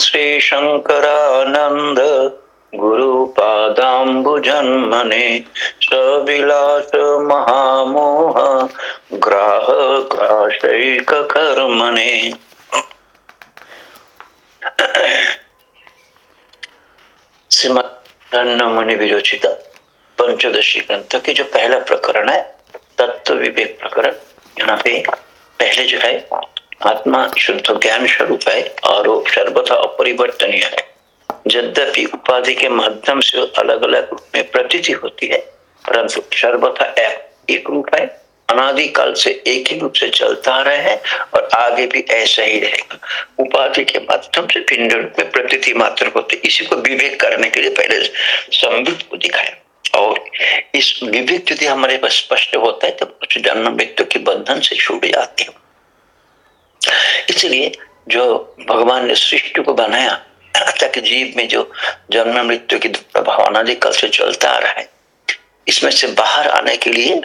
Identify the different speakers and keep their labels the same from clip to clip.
Speaker 1: श्री शंकरानंद गुरुपादाम्बुजन्मने सविलास महामोह, ग्राह ग्राशैक कर्मणे श्रीमद मुनि विरोचित पंचदशी ग्रंथ की जो पहला प्रकरण है, तत्व विवेक प्रकरण, यहाँ पे पहले जो है आत्मा शुद्ध ज्ञान स्वरूप है और वो सर्वथा अपरिवर्तनीय है। यद्यपि उपाधि के माध्यम से अलग अलग रूप में प्रतीति होती है, परंतु सर्वथा एक रूप है। अनादिकाल से एक ही रूप से चलता रहा है और आगे भी ऐसा ही रहेगा। उपाधि के माध्यम से भिन्न रूप में प्रतीति मात्र होते इसी को विवेक करने के लिए पहले संबित को दिखाया। और इस विवेक यदि हमारे पास स्पष्ट होता है तो कुछ जन्म मृत्यु के बंधन से छूट जाते हैं। इसलिए जो भगवान ने सृष्टि को बनाया, ताकि जीव में जो जन्म, मृत्यु की प्रभाव कल से चलता आ रहा। है इसमें से बाहर आने के लिए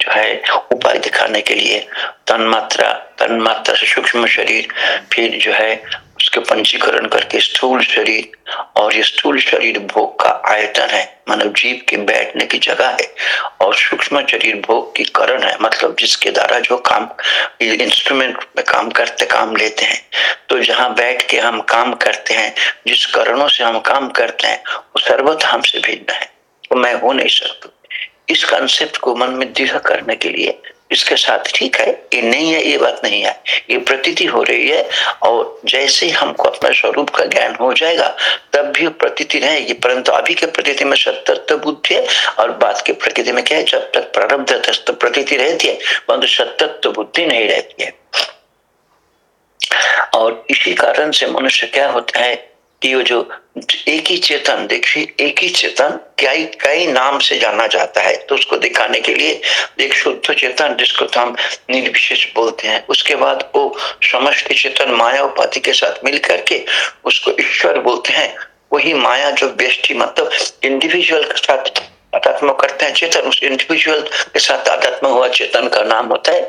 Speaker 1: जो है, उपाय दिखाने के लिए तन्मात्रा तन्मात्रा से सूक्ष्म शरीर, फिर जो है उसके पंचीकरण करके स्थूल शरीर और ये स्थूल शरीर भोग का आयतन है, मानव जीव के बैठने की जगह है और सूक्ष्म शरीर भोग की करण है मतलब जिसके द्वारा जो काम इंस्ट्रूमेंट में काम करते, काम लेते हैं। तो जहाँ बैठ के हम काम करते हैं, जिस करणों से हम काम करते हैं, वो सर्वथा हमसे भिन्न है। तो मैं हो नहीं सकता। इस कंसेप्ट को मन में दृढ़ करने के लिए इसके साथ ठीक है, ये नहीं है, ये बात नहीं है। ये प्रतीति हो रही है और जैसे ही हमको अपना स्वरूप का ज्ञान हो जाएगा, तब भी प्रतीति रहेगी परंतु अभी के प्रतीति में सत्य बुद्धि है और बात के प्रकृति में क्या है, जब तक प्रारब्ध तो प्रतीति रहती है, परंतु सत्य बुद्धि नहीं रहती है। और इसी कारण से मनुष्य क्या होता है कि वो जो एक ही चेतन, देखिए, एक ही चेतन कई कई नाम से जाना जाता है। तो उसको दिखाने के लिए एक शुद्ध चेतन, जिसको तो हम निर्विशेष बोलते हैं, उसके बाद वो समष्टि चेतन माया उपाधि के साथ मिल करके उसको ईश्वर बोलते हैं। वही माया जो बेष्टि मतलब इंडिविजुअल के साथ आध्यात्म करते हैं, चेतन, उस इंडिविजुअल के साथ आध्यात्म हुआ, चेतन का नाम होता है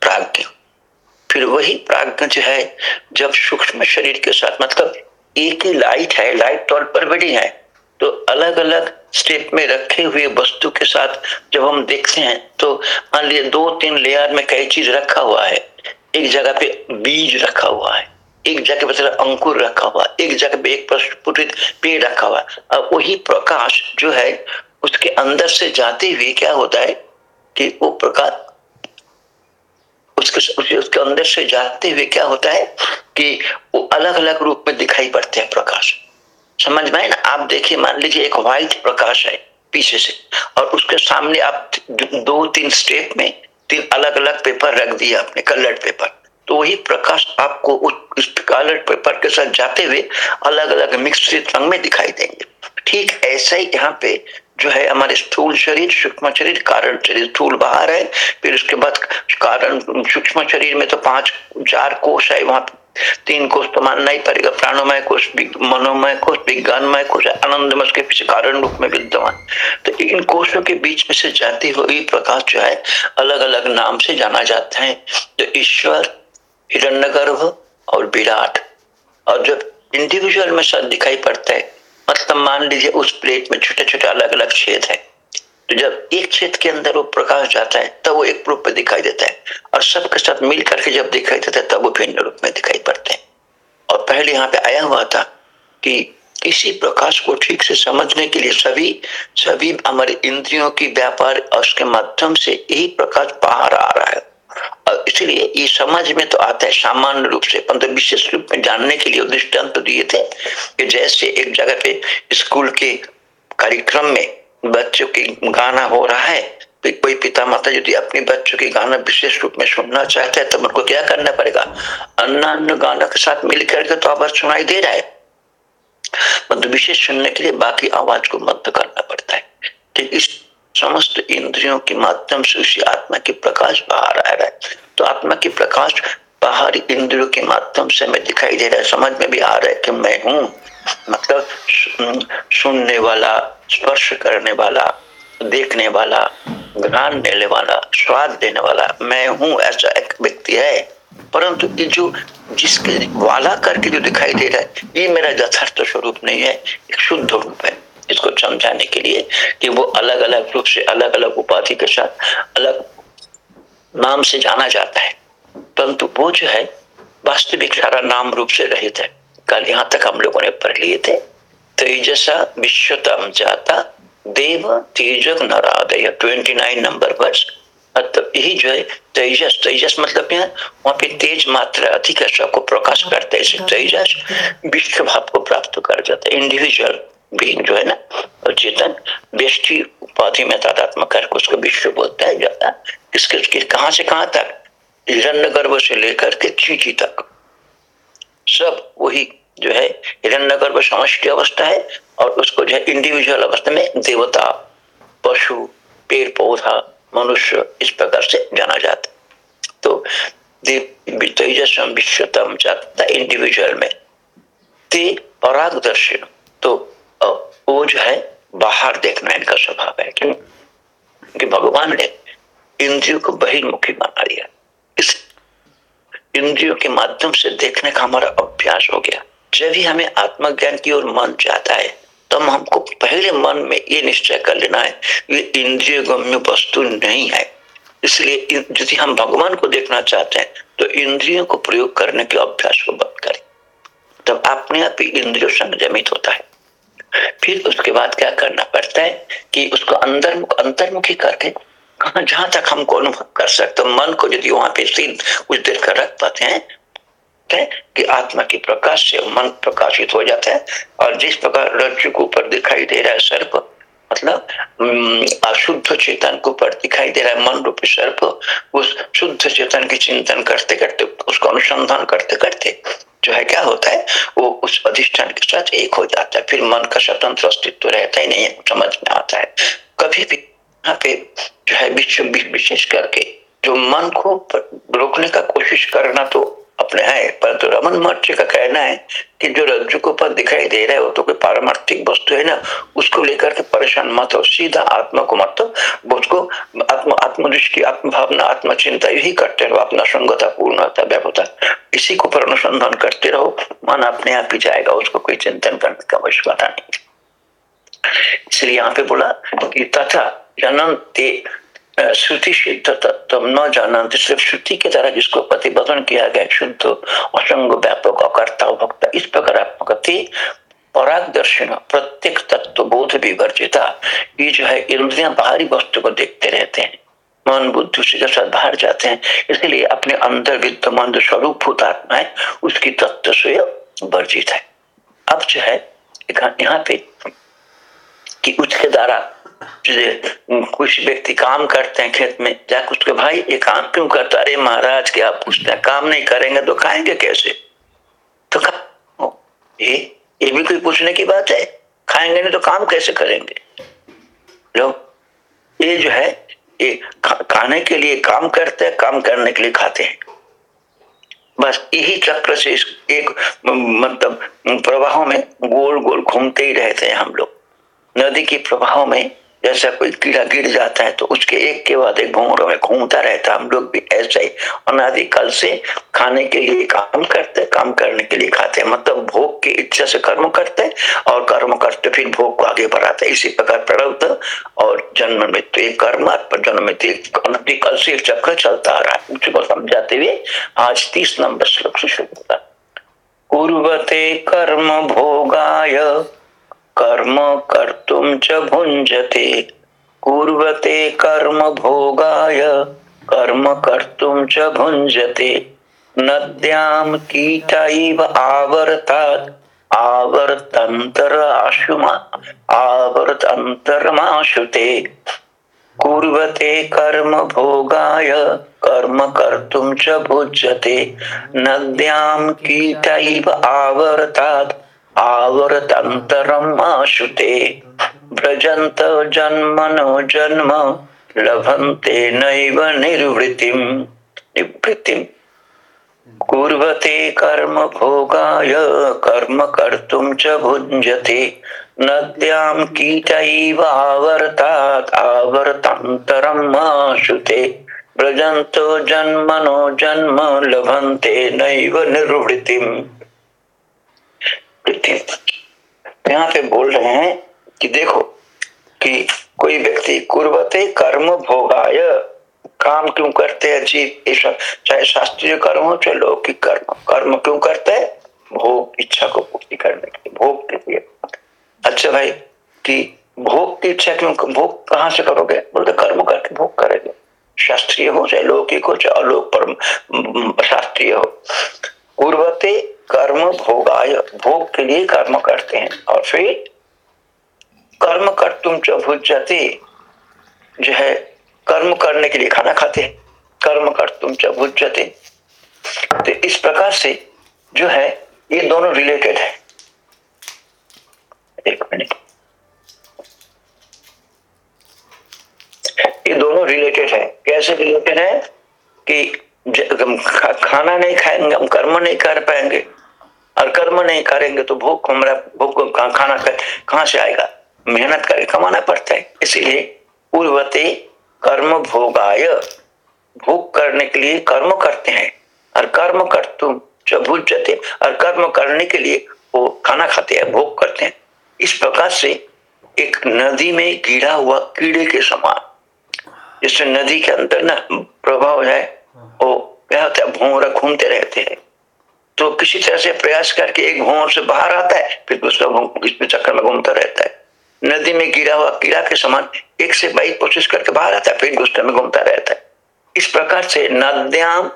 Speaker 1: प्राज्ञ फिर वही प्राज्ञ जो है, जब सूक्ष्म शरीर के साथ मतलब एक ही लाइट है लाइट तौर पर बड़ी है तो अलग अलग स्टेप में रखे हुए वस्तु के साथ जब हम देखते हैं तो मान लीजिए दो तीन लेयर में कई चीज़ रखा हुआ है। एक जगह पे बीज रखा हुआ है, एक जगह पे अंकुर रखा हुआ, एक जगह पे एक प्रस्फुटित पेड़ रखा हुआ। अब वही प्रकाश जो है, उसके अंदर से जाते हुए क्या होता है कि वो प्रकाश उसके उसके अंदर से जाते हुए क्या होता है कि वो अलग अलग रूप में दिखाई पड़ते हैं प्रकाश। समझ में ना? आप देखिए, मान लीजिए एक व्हाइट प्रकाश है पीछे से, और उसके सामने आप दो तीन स्टेप में तीन अलग अलग पेपर रख दिया आपने कलर्ड पेपर तो वही प्रकाश आपको उस कलर्ड पेपर के साथ जाते हुए अलग अलग मिश्रित रंग में दिखाई देंगे। ठीक ऐसा ही यहाँ पे जो है, हमारे स्थूल शरीर, सूक्ष्म शरीर, कारण शरीर, स्थूल बाहर है। फिर उसके बाद कारण, सूक्ष्म शरीर में तो पाँच, चार कोष है वहाँ तीन कोष तो मानना ही पड़ेगा। प्राणोमय कोष मनोमय कोष, विज्ञानमय कोष आनंदमय के पीछे कारण रूप में विद्यमान। तो इन कोषों के बीच में से जाती हुई प्रकाश जो है अलग अलग नाम से जाना जाता है। तो ईश्वर हिरण्य और विराट। और जब इंडिविजुअल में सब दिखाई पड़ता है मतलब मान लीजिए उस प्लेट में छोटे छोटे अलग अलग छेद है। तो जब एक छेद के अंदर वो प्रकाश जाता है, तब वो एक रूप में दिखाई देता है। और सबके साथ मिल करके जब दिखाई देता है, तब वो भिन्न रूप में दिखाई पड़ते हैं। और पहले यहाँ पे आया हुआ था कि इसी प्रकाश को ठीक से समझने के लिए सभी सभी हमारे इंद्रियों की व्यापार और उसके माध्यम से यही प्रकाश बाहर आ रहा है। इसलिए ये समझ में तो आता है सामान्य रूप से, परंतु विशेष रूप में जानने के लिए दृष्टांत तो दिए थे कि जैसे एक जगह पे स्कूल के कार्यक्रम में बच्चों की गाना हो रहा है तो कोई पिता माता यदि अपने बच्चों के गाना विशेष रूप में सुनना चाहते हैं तो उनको क्या करना पड़ेगा? अन्य अन्य गाना के साथ मिल करके तो आवाज़ सुनाई दे रहा है। मतलब विशेष सुनने के लिए बाकी आवाज़ को मत करना पड़ता है। ठीक, इस समस्त इंद्रियों के माध्यम से उसी आत्मा के प्रकाश बाहर आ रहा है। तो आत्मा की प्रकाश बाहरी इंद्रियों के माध्यम से हमें दिखाई दे रहा है। समझ में भी आ रहा है कि मैं हूँ। मतलब सुनने वाला, स्पर्श करने वाला, देखने वाला, ज्ञान देने वाला, स्वाद देने वाला मैं हूँ, ऐसा एक व्यक्ति है। परंतु ये जो, जिसके वाला करके जो दिखाई दे रहा है, ये मेरा यथार्थ स्वरूप नहीं है। एक शुद्ध रूप है। इसको समझाने के लिए कि वो अलग अलग रूप से अलग अलग उपाधि के साथ अलग नाम से जाना जाता है। परंतु वो जो है वास्तविक सारा नाम रूप से रहित है। कल यहाँ तक हम लोगों ने पढ़ लिए थे। तेजसा विश्वतम जाता देव तेजक नरादय। ट्वेंटी नाइन नंबर वर्ष। तो यही जो है तेजस तेजस मतलब यहाँ वहाँ पे तेज मात्रा अधिक को प्रकाश करते हैं। तेजस। विश्व भाव को प्राप्त कर जाता है। इंडिविजुअल बीइंग जो है ना चेतन व्यष्टि उपाधि में तादात्मक करके उसको विश्व बोलता है, जाता किसके उसके कहाँ से कहाँ तक? हिरण्य गर्भ से लेकर के चीची तक। सब वही जो है हिरण्य गर्भ समष्टि अवस्था है और उसको जो है इंडिविजुअल अवस्था में देवता, पशु, पेड़, पौधा, मनुष्य इस प्रकार से जाना जाता तो तेजस्व, विश्वतम जाता इंडिविजुअल में। ते पराग दर्शन तो वो जो है, बाहर देखना इनका स्वभाव है, क्यों? कि भगवान ने इंद्रियों को बहिर्मुखी बना लिया। इस इंद्रियों के माध्यम से देखने का हमारा अभ्यास हो गया। जब भी हमें आत्मज्ञान की ओर मन जाता है, तब तो हमको पहले मन में ये निश्चय कर लेना है, ये इंद्रिय गम्य वस्तु नहीं है। इसलिए यदि हम भगवान को देखना चाहते हैं तो इंद्रियों को प्रयोग करने के अभ्यास को बंद करें। तब अपने आप ही इंद्रियों संयमित होता है। फिर उसके बाद क्या करना पड़ता है कि उसको अंदर अंतर्मुखी करके जहाँ तक हमको अनुभव कर सकते मन को यदि वहाँ पे कुछ देर कर रख पाते हैं कि आत्मा के प्रकाश से मन प्रकाशित हो जाता है। और जिस प्रकार रज्जु के ऊपर दिखाई दे रहा है सर्प मतलब अशुद्ध चेतन के ऊपर दिखाई दे रहा है मन रूपी सर्प, उस शुद्ध चेतन की चिंतन करते करते उसको अनुसंधान करते करते जो है, क्या होता है, वो उस अधिष्ठान के साथ एक हो जाता है। फिर मन का स्वतंत्र अस्तित्व रहता ही नहीं है समझ में आता है। कभी भी यहाँ पे जो है विशेष करके जो मन को रोकने का कोशिश करना तो अपने है। परंतु तो रमन महर्षि का कहना है कि जो रज्जु को पद दिखाई दे रहा है, वो तो कोई पारमार्थिक वस्तु है ना, उसको लेकर के परेशान मत हो। सीधा आत्मा को मत उसको आत्म, आत्मदृष्टि आत्म भावना आत्म चिंता यही करते रहो, अपना संगता पूर्णता व्यापता इसी को पर अनुसंधान करते रहो। मन अपने आप ही जाएगा, उसको कोई चिंतन करने का आवश्यकता नहीं। इसलिए यहाँ पे बोला कि तथा जनन ते श्रुति सिद्ध तत्व न जाना सिर्फ़ श्रुति के द्वारा जिसको प्रतिबंधन किया गया, शुद्ध, असंग, व्यापक अकर्ता भक्त, इस प्रकार आपकति पराग दर्शन प्रत्येक तत्व बोध विवर्जिता, ये जो है इंद्रियाँ बाहरी वस्तु को देखते रहते हैं। मन, बुद्धि से जब बाहर जाते हैं। इसलिए अपने अंदर विद्यमान जो स्वरूप भूत आत्मा है, उसकी तत्व से वर्जित है। अब जो है, यहाँ पे कि उसके द्वारा कुछ व्यक्ति काम करते हैं खेत में जाकर उसके भाई, ये काम क्यों करता? अरे महाराज, क्या पूछते हैं काम नहीं करेंगे तो खाएँगे कैसे? तो ये ये भी कोई पूछने की बात है? खाएँगे नहीं तो काम कैसे करेंगे? लो, ये जो है, ये खाने के लिए काम करते हैं, काम करने के लिए खाते हैं। बस यही चक्र से इस, एक मतलब प्रवाहों में गोल गोल घूमते ही रहते हैं हम लोग। नदी के प्रवाहों में जैसा कोई कीड़ा गिर जाता है तो उसके एक के बाद एक घूमरों में घूमता रहता हम लोग भी ऐसे ही अनादिकाल से खाने के लिए काम करते, काम करने के लिए खाते मतलब भोग की इच्छा से कर्म करते और कर्म करते फिर भोग को आगे बढ़ाते। इसी प्रकार प्रवृत्त और जन्म मृत्यु, एक कर्म जन्म मृत्यु अनादिकाल से चक्र चलता आ रहा है। उसको समझाते हुए आज तीस नंबर श्लोक से शुरू होता कुर्वते कर्म भोगाय कर्म कर्तुम च भुंजते कुर्वते कर्म भोगाय, कर्म कर्तुम च भुंजते नद्यां कीट इव आवर्तात् आशुमा, आवर्तन्तरमाशुते। कुर्वते कर्म भोगाय, कर्म कर्तुम च भुज्यते नद्यां कीट इव आवर्तात् आवर्तन्तरम् आशुते व्रजन्त जन्मनो जन्म लभन्ते नैव निर्वृतिं निवृत्तिं कुर्वते कर्म भोगाय, कर्म कर्तुं च भुञ्जते। नद्यां कीटैव आवर्तात् आवर्तान्तरम् आशुते प्रजंत जन्मनो जन्म लभंते नैव निर्वृतिम यहाँ पे बोल रहे हैं कि देखो कि कोई व्यक्ति कुर्बते कर्म भोगाय। काम क्यों करते हैं जीव ऐसा चाहे शास्त्रीय कर्म हो, चाहे लौकिक कर्म। कर्म क्यों करते हैं? भोग, इच्छा को पूर्ति करने के लिए, भोग के लिए। अच्छा भाई, कि भोग की इच्छा क्यों भोग कहाँ से करोगे? बोलते कर्म करके भोग करेंगे। शास्त्रीय हो, चाहे लौकिक हो, चाहे अलोक परम, शास्त्रीय हो। पूर्वते कर्म भोगाय भोग के लिए कर्म करते हैं। और फिर कर्म कर तुम जो भुजते जो है, कर्म करने के लिए खाना खाते हैं। कर्म कर तुम जो भुजते तो इस प्रकार से जो है, ये दोनों रिलेटेड है। एक मिनट। ये दोनों रिलेटेड है। कैसे रिलेटेड है कि खाना नहीं खाएँगे, हम कर्म नहीं कर पाएँगे। और कर्म नहीं करेंगे तो भूख हमारा भूख खाना कहाँ से आएगा? मेहनत करके कमाना पड़ता है। इसीलिए पूर्वते कर्म भोगाय। भोग करने के लिए कर्म करते हैं। और कर्म कर तुम जो भूल जाते और कर्म करने के लिए वो खाना खाते हैं, भोग करते हैं। इस प्रकार से एक नदी में गिरा हुआ कीड़े के समान, जिससे नदी के अंदर ना प्रभाव है, वो क्या होता है भोंरा घूमते रहते हैं। तो किसी तरह से प्रयास करके एक भोंर से बाहर आता है, फिर दूसरा इसमें चक्कर में घूमता रहता है। नदी में गिरा हुआ कीड़ा के समान एक से बाईस कोशिश करके बाहर आता है, फिर दूसरे में घूमता रहता है। इस प्रकार से नद्याम,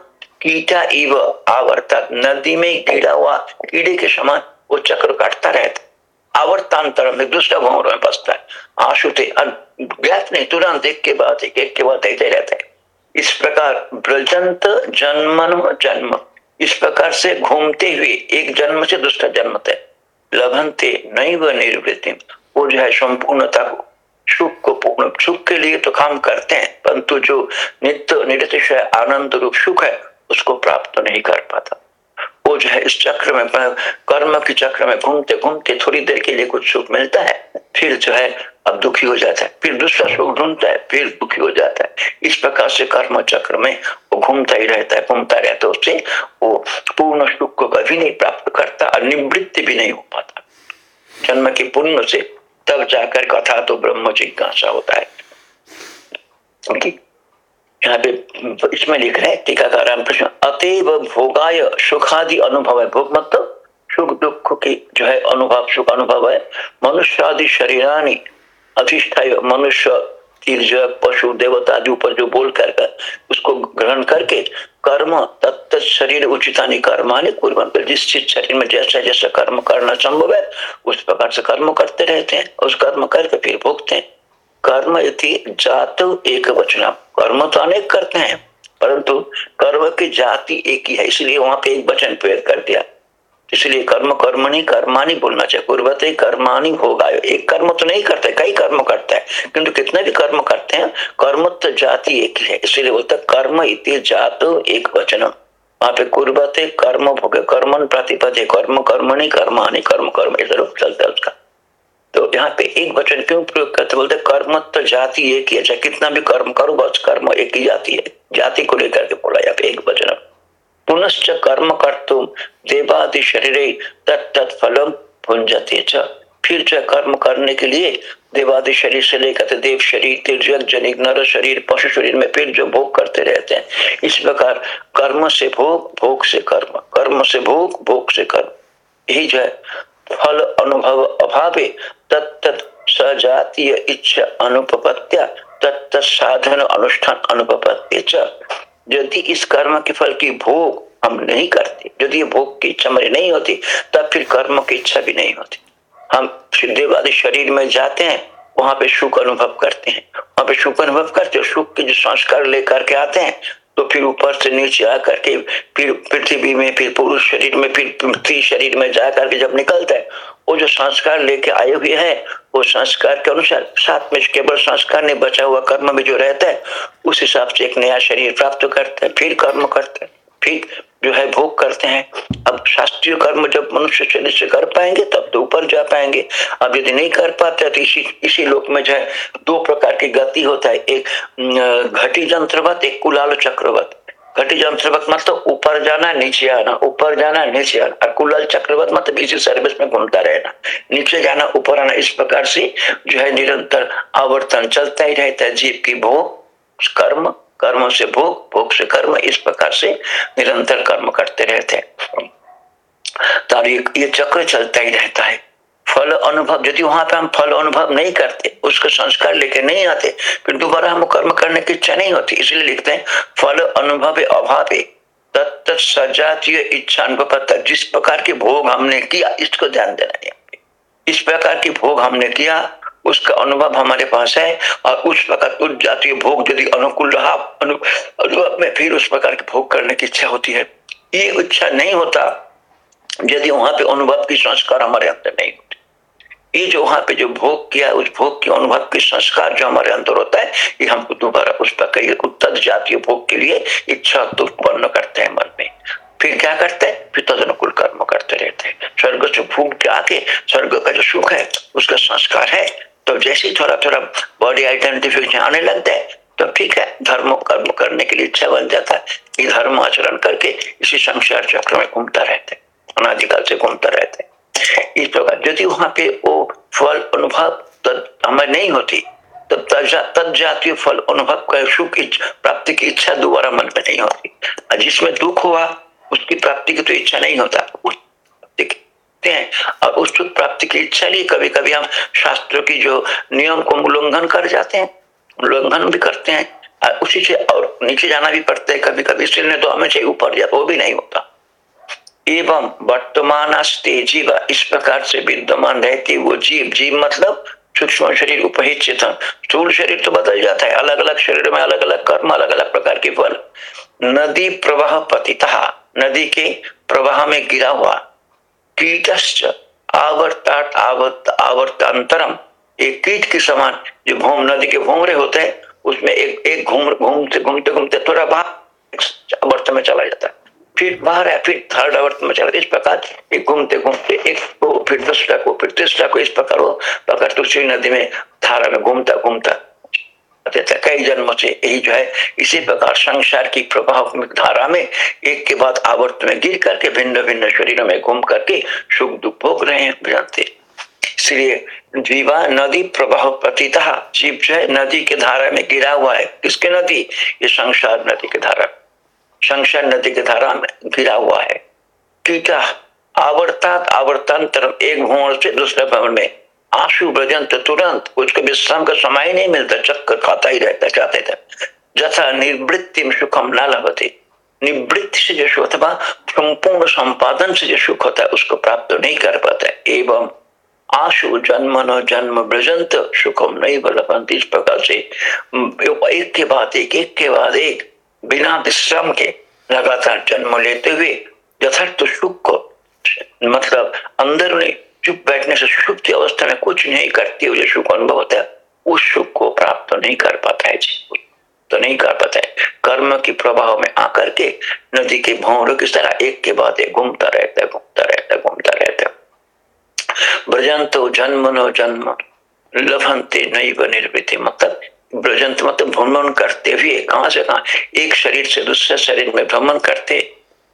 Speaker 1: कीटा इव आवर्तक नदी में गिरा हुआ कीड़े के समान वो चक्र काटता रहता है। आवर्तांतर में दूसरा भंवर में बसता है। आशुते गैप नहीं, तुरंत एक के बाद एक एक के बाद ऐसे रहते हैं। इस प्रकार ब्रजंत जन्मन जन्म। इस प्रकार से घूमते हुए एक जन्म से दूसरा जन्म तय लभनते नहीं व निर्वृत्ति वो जो है संपूर्णता को, सुख को पूर्ण, सुख के लिए तो काम करते हैं, परंतु जो नित्य निरतिशय आनंद रूप सुख है, उसको प्राप्त नहीं कर पाता। वो जो है इस चक्र में, कर्म के चक्र में घूमते घूमते थोड़ी देर के लिए कुछ सुख मिलता है, फिर जो है अब दुखी हो जाता है, फिर दूसरा सुख ढूंढता है, फिर दुखी हो जाता है। इस प्रकार से कर्म चक्र में वो घूमता ही रहता है, घूमता रहता है, उससे वो पूर्ण सुख को कभी नहीं प्राप्त करता, और निवृत्ति भी नहीं हो पाता। जन्म के पुण्य से तब जाकर कथा तो ब्रह्म जिज्ञासा होता है। यहाँ पे इसमें लिख रहे हैं, टीकाकार प्रश्न अतएव भोगाय सुखादि अनुभव है। भोग मतलब सुख दुख की जो है, अनुभव, सुख अनुभव है। मनुष्य आदि शरीरानी अधिष्ठाय मनुष्य तीर्जक पशु देवता आदि ऊपर जो बोल कर उसको ग्रहण करके कर्म, तत्त शरीर उचितानी कर्मानि कुर्बन जिस चीज़ शरीर में जैसा जैसा कर्म करना संभव है, उस प्रकार से कर्म करते रहते हैं उस कर्म करके फिर भोगते हैं। कर्म यदि जात एक वचना कर्म तो अनेक करते हैं, परंतु कर्म की जाति एक ही है, इसलिए वहाँ पे एक वचन प्रयोग कर दिया। इसलिए कर्म कर्मणि कर्मानी बोलना चाहिए। पूर्वत कर्मानी होगा एक कर्म तो नहीं करते, कई कर्म करते हैं, किंतु कितने भी कर्म करते हैं, कर्म तो जाति एक ही है। इसलिए बोलते कर्म इति जात एक वचन वहाँ पे कुर्बते कर्म भोगे, कर्मन प्रतिपदे, कर्म कर्मणि कर्मानी कर्म कर्म इधर चलता है उसका। तो यहाँ पे एक वचन क्यों प्रयोग करते बोलते कर्म तो जाति एक ही है। चाहे कितना भी कर्म करो, बस कर्म एक ही जाति है। जाति को लेकर के बोला यहाँ पे एक वचन पुनश्च कर्म कर तुम देवादि शरीर तत्त फलम भुंजते फिर जो कर्म करने के लिए देवादि शरीर से लेकर देव शरीर तिरजक जनिक, नर शरीर, पशु शरीर में फिर जो भोग करते रहते हैं, इस प्रकार कर्म से भोग भोग से कर्म कर्म से भोग भोग से कर्म। यही जो है, फल अनुभव अभावे तत्त सजातीय इच्छा अनुपत्या तत्त साधन अनुष्ठान अनुपत्य यदि इस कर्म के फल की भोग हम नहीं करते, यदि भोग की इच्छा हमारी नहीं होती, तब फिर कर्म की इच्छा भी नहीं होती। हम सिद्धेवादी शरीर में जाते हैं, वहाँ पे सुख अनुभव करते हैं। वहाँ पे सुख अनुभव करते हैं, सुख के जो संस्कार लेकर के आते हैं तो फिर ऊपर से नीचे आकर के फिर पृथ्वी में, फिर पुरुष शरीर में, फिर पृथ्वी शरीर में जा करके जब निकलता है, वो जो संस्कार लेके आए हुए हैं वो संस्कार के अनुसार साथ में केवल संस्कार ने बचा हुआ कर्म में जो रहता है, उस हिसाब से एक नया शरीर प्राप्त करते हैं, फिर कर्म करते हैं, फिर जो है भोग करते हैं। अब शास्त्रीय कर्म जब मनुष्य शरीर से कर पाएँगे, तब तो ऊपर जा पाएँगे। अब यदि नहीं कर पाते तो इसी इसी लोक में जो है दो प्रकार की गति होता है। एक घटी जंत्रवत, एक कुलाल चक्रवत। घटी जंत्रवत मतलब ऊपर जाना, नीचे आना, ऊपर जाना, नीचे आना। कुलाल चक्रवत मतलब इसी सर्विस में घूमता रहना। नीचे जाना, ऊपर आना, इस प्रकार से जो है निरंतर आवर्तन चलता ही रहता है। जीव की भोग, कर्म कर्म से भोग भोग से कर्म, इस प्रकार से निरंतर कर्म करते रहते हैं। ये चक्र चलता ही रहता है। फल अनुभव, यदि वहाँ पे हम फल अनुभव नहीं करते, उसका संस्कार लेके नहीं आते, फिर दोबारा हम कर्म करने की इच्छा नहीं होती। इसलिए लिखते हैं, फल अनुभव अभाव सजातीय इच्छा अनुभव जिस प्रकार के भोग हमने किया, इसको ध्यान देना है। इस प्रकार की भोग हमने किया, उसका अनुभव हमारे पास है, और उस प्रकार उस जातीय भोग यदि अनुकूल रहा अनुभव में फिर उस प्रकार के भोग करने की इच्छा होती है। ये इच्छा नहीं होता, यदि वहाँ पे अनुभव की संस्कार हमारे अंदर नहीं होते ये जो वहाँ पे जो भोग किया, उस भोग के अनुभव के संस्कार जो हमारे अंदर होता है, ये हमको दोबारा उस प्रकार उत्तर जातीय भोग के लिए इच्छा तो उत्पन्न करते हैं मन में। फिर क्या करते हैं? फिर तद अनुकूल कर्म करते रहते हैं। स्वर्ग से भूख जाके स्वर्ग का जो सुख है, उसका संस्कार है। तो जैसे ही थोड़ा थोड़ा बॉडी आइडेंटिफिकेशन आने लगता है तो ठीक है, धर्म, कर्म करने के लिए इच्छा बन जाता है। ये धर्म आचरण करके इसी संसार चक्र में घूमता रहते हैं अनाधिकाल से घूमता रहते इस प्रकार यदि वहाँ पे वो फल अनुभव हमें नहीं होती, तब तद जातीय फल अनुभव का सुख प्राप्ति की इच्छा दोबारा मन में नहीं होती। जिसमें दुख हुआ, उसकी प्राप्ति की तो इच्छा नहीं होता। हैं। और उस प्राप्ति की इच्छा लिए कभी कभी हम शास्त्रों की जो नियम को उल्लंघन कर जाते हैं, उल्लंघन भी करते हैं। और उसी से और नीचे जाना भी पड़ता है। कभी कभी इसलिए तो हमें चाहिए ऊपर वो भी नहीं होता। एवं वर्तमान जीव इस प्रकार से विद्यमान रहती वो जीव जीव मतलब सूक्ष्म शरीर उपहित चेतन स्थूल शरीर तो बदल जाता है। अलग अलग शरीर में अलग अलग कर्म अलग अलग प्रकार के फल। नदी प्रवाह पतिता, नदी के प्रवाह में गिरा हुआ कीटश्च आवर्ताट आवर्त आवर्तांतरम एक कीट के समान जो घूम नदी के भूमरे होते हैं, उसमें एक एक घूम घूमते घूमते घूमते थोड़ा भाग आवर्त में चला जाता है। फिर बाहर है फिर थर्ड आवर्त में चला इस प्रकार घूमते घूमते एक को फिर दूसरा को, फिर तीसरा को इस प्रकार वो प्रकार दूसरी नदी में धारा में घूमता घूमता। कई जन्मों से यही जो है, इसी प्रकार संसार की प्रभाव धारा में एक के बाद आवर्त में गिर करके भिन्न भिन्न शरीरों में घूम करके सुख दुख भोग रहे हैं जानते इसलिए जीवा नदी प्रभाव प्रतिता, जीव जो है, नदी के धारा में गिरा हुआ है। किसके नदी? ये संसार नदी के धारा संसार नदी के धारा में गिरा हुआ है। कीटा आवर्तात आवर्तांतर एक भवन से दूसरे भवन में। आँसू भजन तुरंत उसको विश्राम का समय नहीं मिलता, चक्कर खाता ही रहता चाहते थे। जथा निर्वृत्ति सुखम न लभते। निवृत्ति से जो सुख अथवा संपूर्ण संपादन से जो सुख होता है, उसको प्राप्त नहीं कर पाता। एवं आशु जन्म न जन्म ब्रजंत सुखम नहीं बलपंत इस प्रकार से एक के बाद एक एक के बाद एक। बिना विश्राम के लगातार जन्म लेते हुए यथार्थ सुख को मतलब अंदर में चुप बैठने से सुख की अवस्था में कुछ नहीं करती हुए सुख अनुभव होता है, उस सुख को प्राप्त तो नहीं कर पाता है तो नहीं कर पाता है। कर्म के प्रभाव में आकर के नदी के भौरों की तरह एक के बाद एक घूमता रहता है, घूमता रहता है, घूमता रहता है। ब्रजंतो जन्म नो जन्म लभंते नई निर्वृत्ति मतलब ब्रजंत मतलब भ्रमण करते हुए कहाँ से कहा एक शरीर से दूसरे शरीर में भ्रमण करते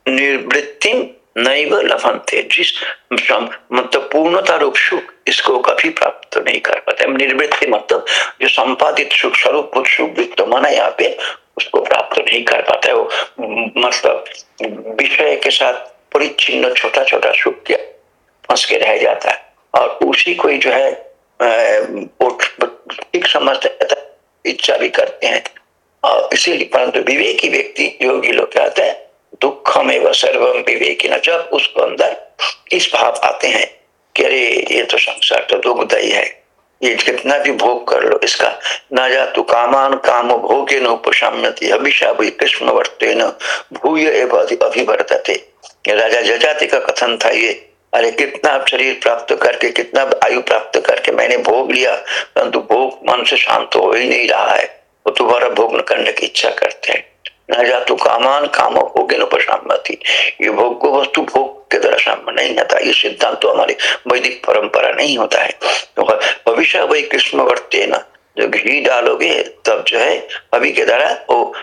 Speaker 1: निर्वृत्ति नैव लभंते जिस मतलब पूर्णता रूप सुख, इसको कभी प्राप्त नहीं कर पाते। निर्वृत्ति मतलब जो संपादित सुख, स्वरूप सुख, वृत्त, माना, यहाँ पे उसको प्राप्त नहीं कर पाता। है वो मतलब विषय के साथ परिचिन्न छोटा छोटा सुख के फंस के रह जाता है। और उसी को जो है ठीक समझते इच्छा भी करते हैं। और इसीलिए परंतु विवेकी व्यक्ति योगी लोग कहते हैं दुखम एवं सर्वम विवेकी न जब उसको अंदर इस भाव आते हैं कि अरे, ये तो संसार तो दुखदायी है, ये कितना भी भोग कर लो इसका, न जा तू कामान काम भोगे न उपशाम्यति, अभिशा कृष्ण वर्ते न भूय एवं अभिवर्तते। राजा जजाति का कथन था ये। अरे, कितना शरीर प्राप्त करके, कितना आयु प्राप्त करके मैंने भोग लिया, परंतु भोग मन से शांत हो ही नहीं रहा है। वो दोबारा भोग करने की इच्छा करते हैं। न जा तू कामान, काम भोगे न ये भोग को वस्तु भोग के द्वारा दशा में नहीं आता ये सिद्धांत तो हमारी वैदिक परंपरा नहीं होता है। तो भविष्य वही कृष्ण वर्ते ना। जो घी डालोगे, तब जो है, अभी के द्वारा वो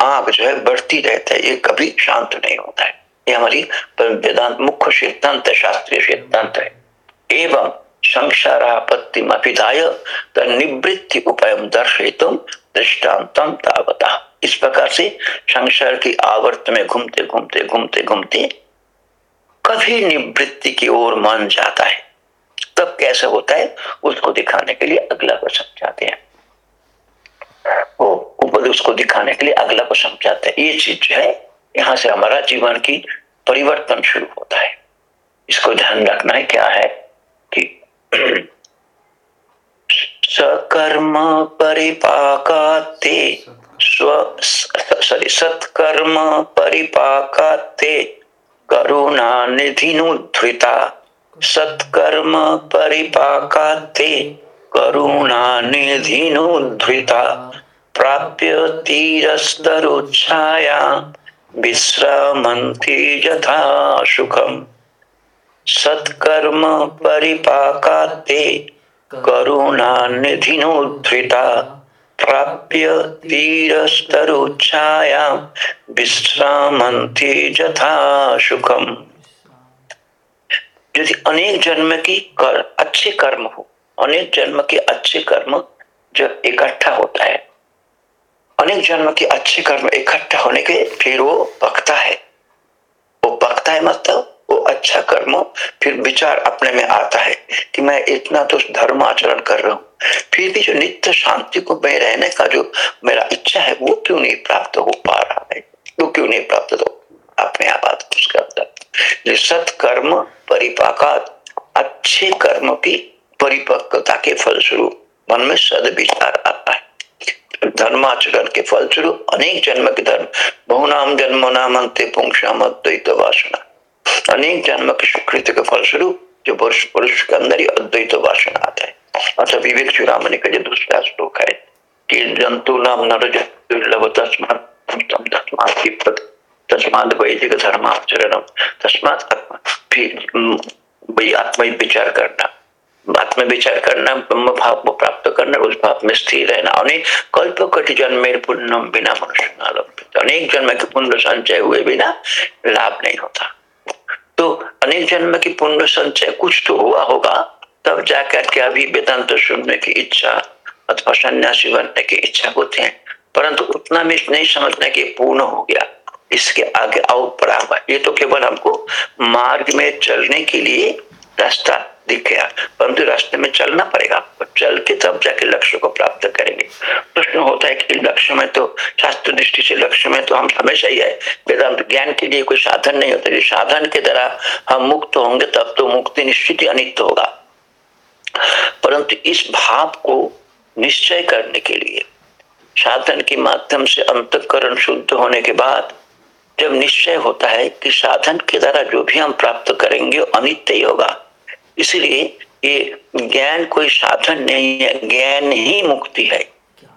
Speaker 1: आग जो है बढ़ती रहता है। ये कभी शांत नहीं होता है। ये हमारी वेदांत मुख्य सिद्धांत शास्त्रीय सिद्धांत है एवं संसारापत्ति अभिधाय निवृत्ति उपाय दर्शितुम दृष्टान्तम तावता इस प्रकार से संसार की आवर्त में घूमते घूमते घूमते घूमते कभी निवृत्ति की ओर मन जाता है तब कैसे होता है? उसको दिखाने के लिए अगला को समझाते हैं। वो ऊपर उसको दिखाने के लिए अगला को समझाते हैं। ये चीज़ जो है यहाँ से हमारा जीवन की परिवर्तन शुरू होता है। इसको ध्यान रखना है, क्या है कि सकर्म परिपाकाते, स्व सॉरी सत्कर्म परिपाकाते, करुणा निधिनुधृता सत्कर्म परिपाकाते, करुणा निधिनुधृता प्राप्य तीरस्तरुच्छाया विश्रामन्ति यथा सुखम्। सत्कर्म परिपाकाते करुणानिधिनोद्धृता। प्राप्य तीरस्तरुच्छाया विश्रामन्ति यथा सुखम। यदि अनेक जन्म की कर, अच्छे कर्म हो, अनेक जन्म के अच्छे कर्म जब इकट्ठा होता है अनेक जन्म के अच्छे कर्म इकट्ठा होने के फिर वो पकता है। वो पकता है मतलब वो अच्छा कर्म, फिर विचार अपने में आता है कि मैं इतना तो धर्म आचरण कर रहा हूँ। फिर भी जो नित्य शांति को मैं रहने का जो मेरा इच्छा है, वो क्यों नहीं प्राप्त हो पा रहा है? वो क्यों नहीं प्राप्त हो? अपने आप आता उसके अंदर सत्कर्म परिपाकात, अच्छे कर्म की परिपक्वता के फलस्वरूप मन में सद विचार आता है। धर्माचरण के फलस्वरूप अनेक जन्म के धर्म, बहुनाम जन्म नाम अंत्य पुंक्षाम अद्वैत वासना। अनेक जन्म के सुकृत के फलस्वरूप जो पुरुष पुरुष के अंदर ही अद्वैत वासना आता है। अतः विवेक चुरामणि का जो दूसरा श्लोक है। कि जंतु नाम नर दुर्लभ तस्मात तस्मात वैदिक धर्माचरण, तस्मात फिर आत्मा विचार करना। आत्म विचार करना ब्रह्म भाव को प्राप्त करना, उस भाव में स्थिर रहना। अनेक कल्प कटि जन्म पुण्यम बिना मनुष्य अनेक जन्म के पुण्य संचय हुए बिना लाभ नहीं होता। तो अनेक जन्म की पुण्य संचय कुछ तो हुआ होगा, तब जाकर के अभी वेदांत सुनने की इच्छा अथवा सन्यासी बनने की इच्छा होते हैं। परंतु उतना भी नहीं समझना कि पूर्ण हो गया, इसके आगे आओ पड़ा हुआ। ये तो केवल हमको मार्ग में चलने के लिए रास्ता दिख परंतु रास्ते में चलना पड़ेगा चल के तब जाके लक्ष्य को प्राप्त करेंगे। प्रश्न होता है कि लक्ष्य में तो शास्त्र दृष्टि से लक्ष्य में तो हम हमेशा ही है। वेदांत ज्ञान के लिए कोई साधन नहीं होता। साधन के द्वारा हम मुक्त होंगे, तब तो मुक्ति निश्चित ही अनित होगा। परंतु इस भाव को निश्चय करने के लिए, साधन के माध्यम से अंतकरण शुद्ध होने के बाद जब निश्चय होता है कि साधन के द्वारा जो भी हम प्राप्त करेंगे अनित्य होगा। इसलिए ये ज्ञान कोई साधन नहीं है, ज्ञान ही मुक्ति है।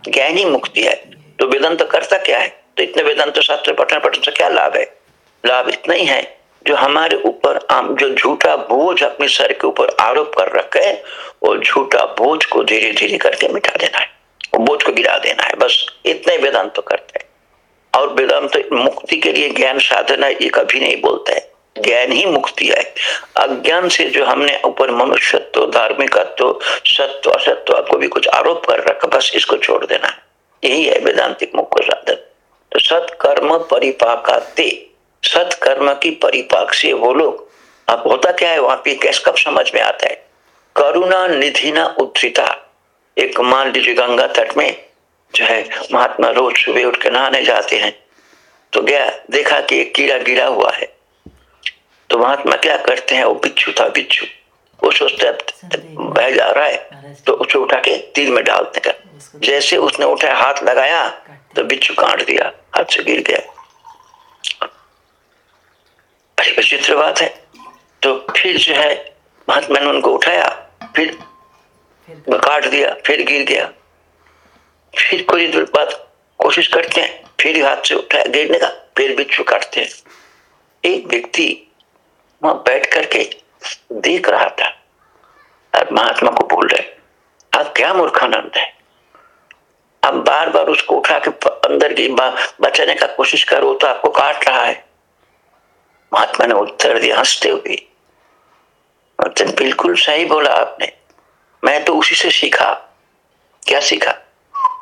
Speaker 1: ज्ञान ही मुक्ति है। तो वेदांत करता क्या है? तो इतने वेदांत शास्त्र पठन पठन से क्या लाभ है? लाभ इतना ही है, जो हमारे ऊपर जो झूठा बोझ अपने सर के ऊपर आरोप कर रखे है, वो झूठा बोझ को धीरे धीरे करके मिटा देना है, वो बोझ को गिरा देना है। बस इतना ही वेदांत करते हैं। और वेदांत मुक्ति के लिए ज्ञान साधना ये कभी नहीं बोलता है। ज्ञान ही मुक्ति है। अज्ञान से जो हमने ऊपर मनुष्यत्व, धार्मिकत्व, सत्व, असत्व को भी कुछ आरोप कर रखा बस इसको छोड़ देना है। यही है वेदांतिक मुख्य साधन। तो सत्कर्म परिपाकाते, सत्कर्म की परिपाक से वो लोग, अब होता क्या है वहाँ पे, कैस, कब समझ में आता है? करुणा निधि न उद्धृता। एक मान लीजिए गंगा तट में, जो है, महात्मा रोज सुबह उठ के नहाने जाते हैं। तो गया, देखा कि एक कीड़ा गिरा हुआ है। तो महात्मा क्या करते हैं? वो बिच्छू था बिच्छू। वो सोचते बह जा रहा है। तो उसे उठा के तीर में डालते का जैसे उसने उठा हाथ लगाया तो बिच्छू काट दिया हाथ से गिर गया। अरे विचित्र बात है। तो फिर जो है महात्मा ने उनको उठाया फिर काट दिया फिर गिर गया। फिर कोई देर बाद कोशिश करते हैं फिर हाथ से उठाया गिरने का फिर बिच्छू काटते हैं। एक व्यक्ति वहाँ बैठ करके देख रहा था। और महात्मा को बोल रहे, आप क्या मूर्खानंद है? अब बार बार उसको उठा के अंदर की बचाने का कोशिश करो तो आपको काट रहा है। महात्मा ने उत्तर दिया, हँसते हुए। तो बिल्कुल सही बोला आपने। मैं तो उसी से सीखा। क्या सीखा?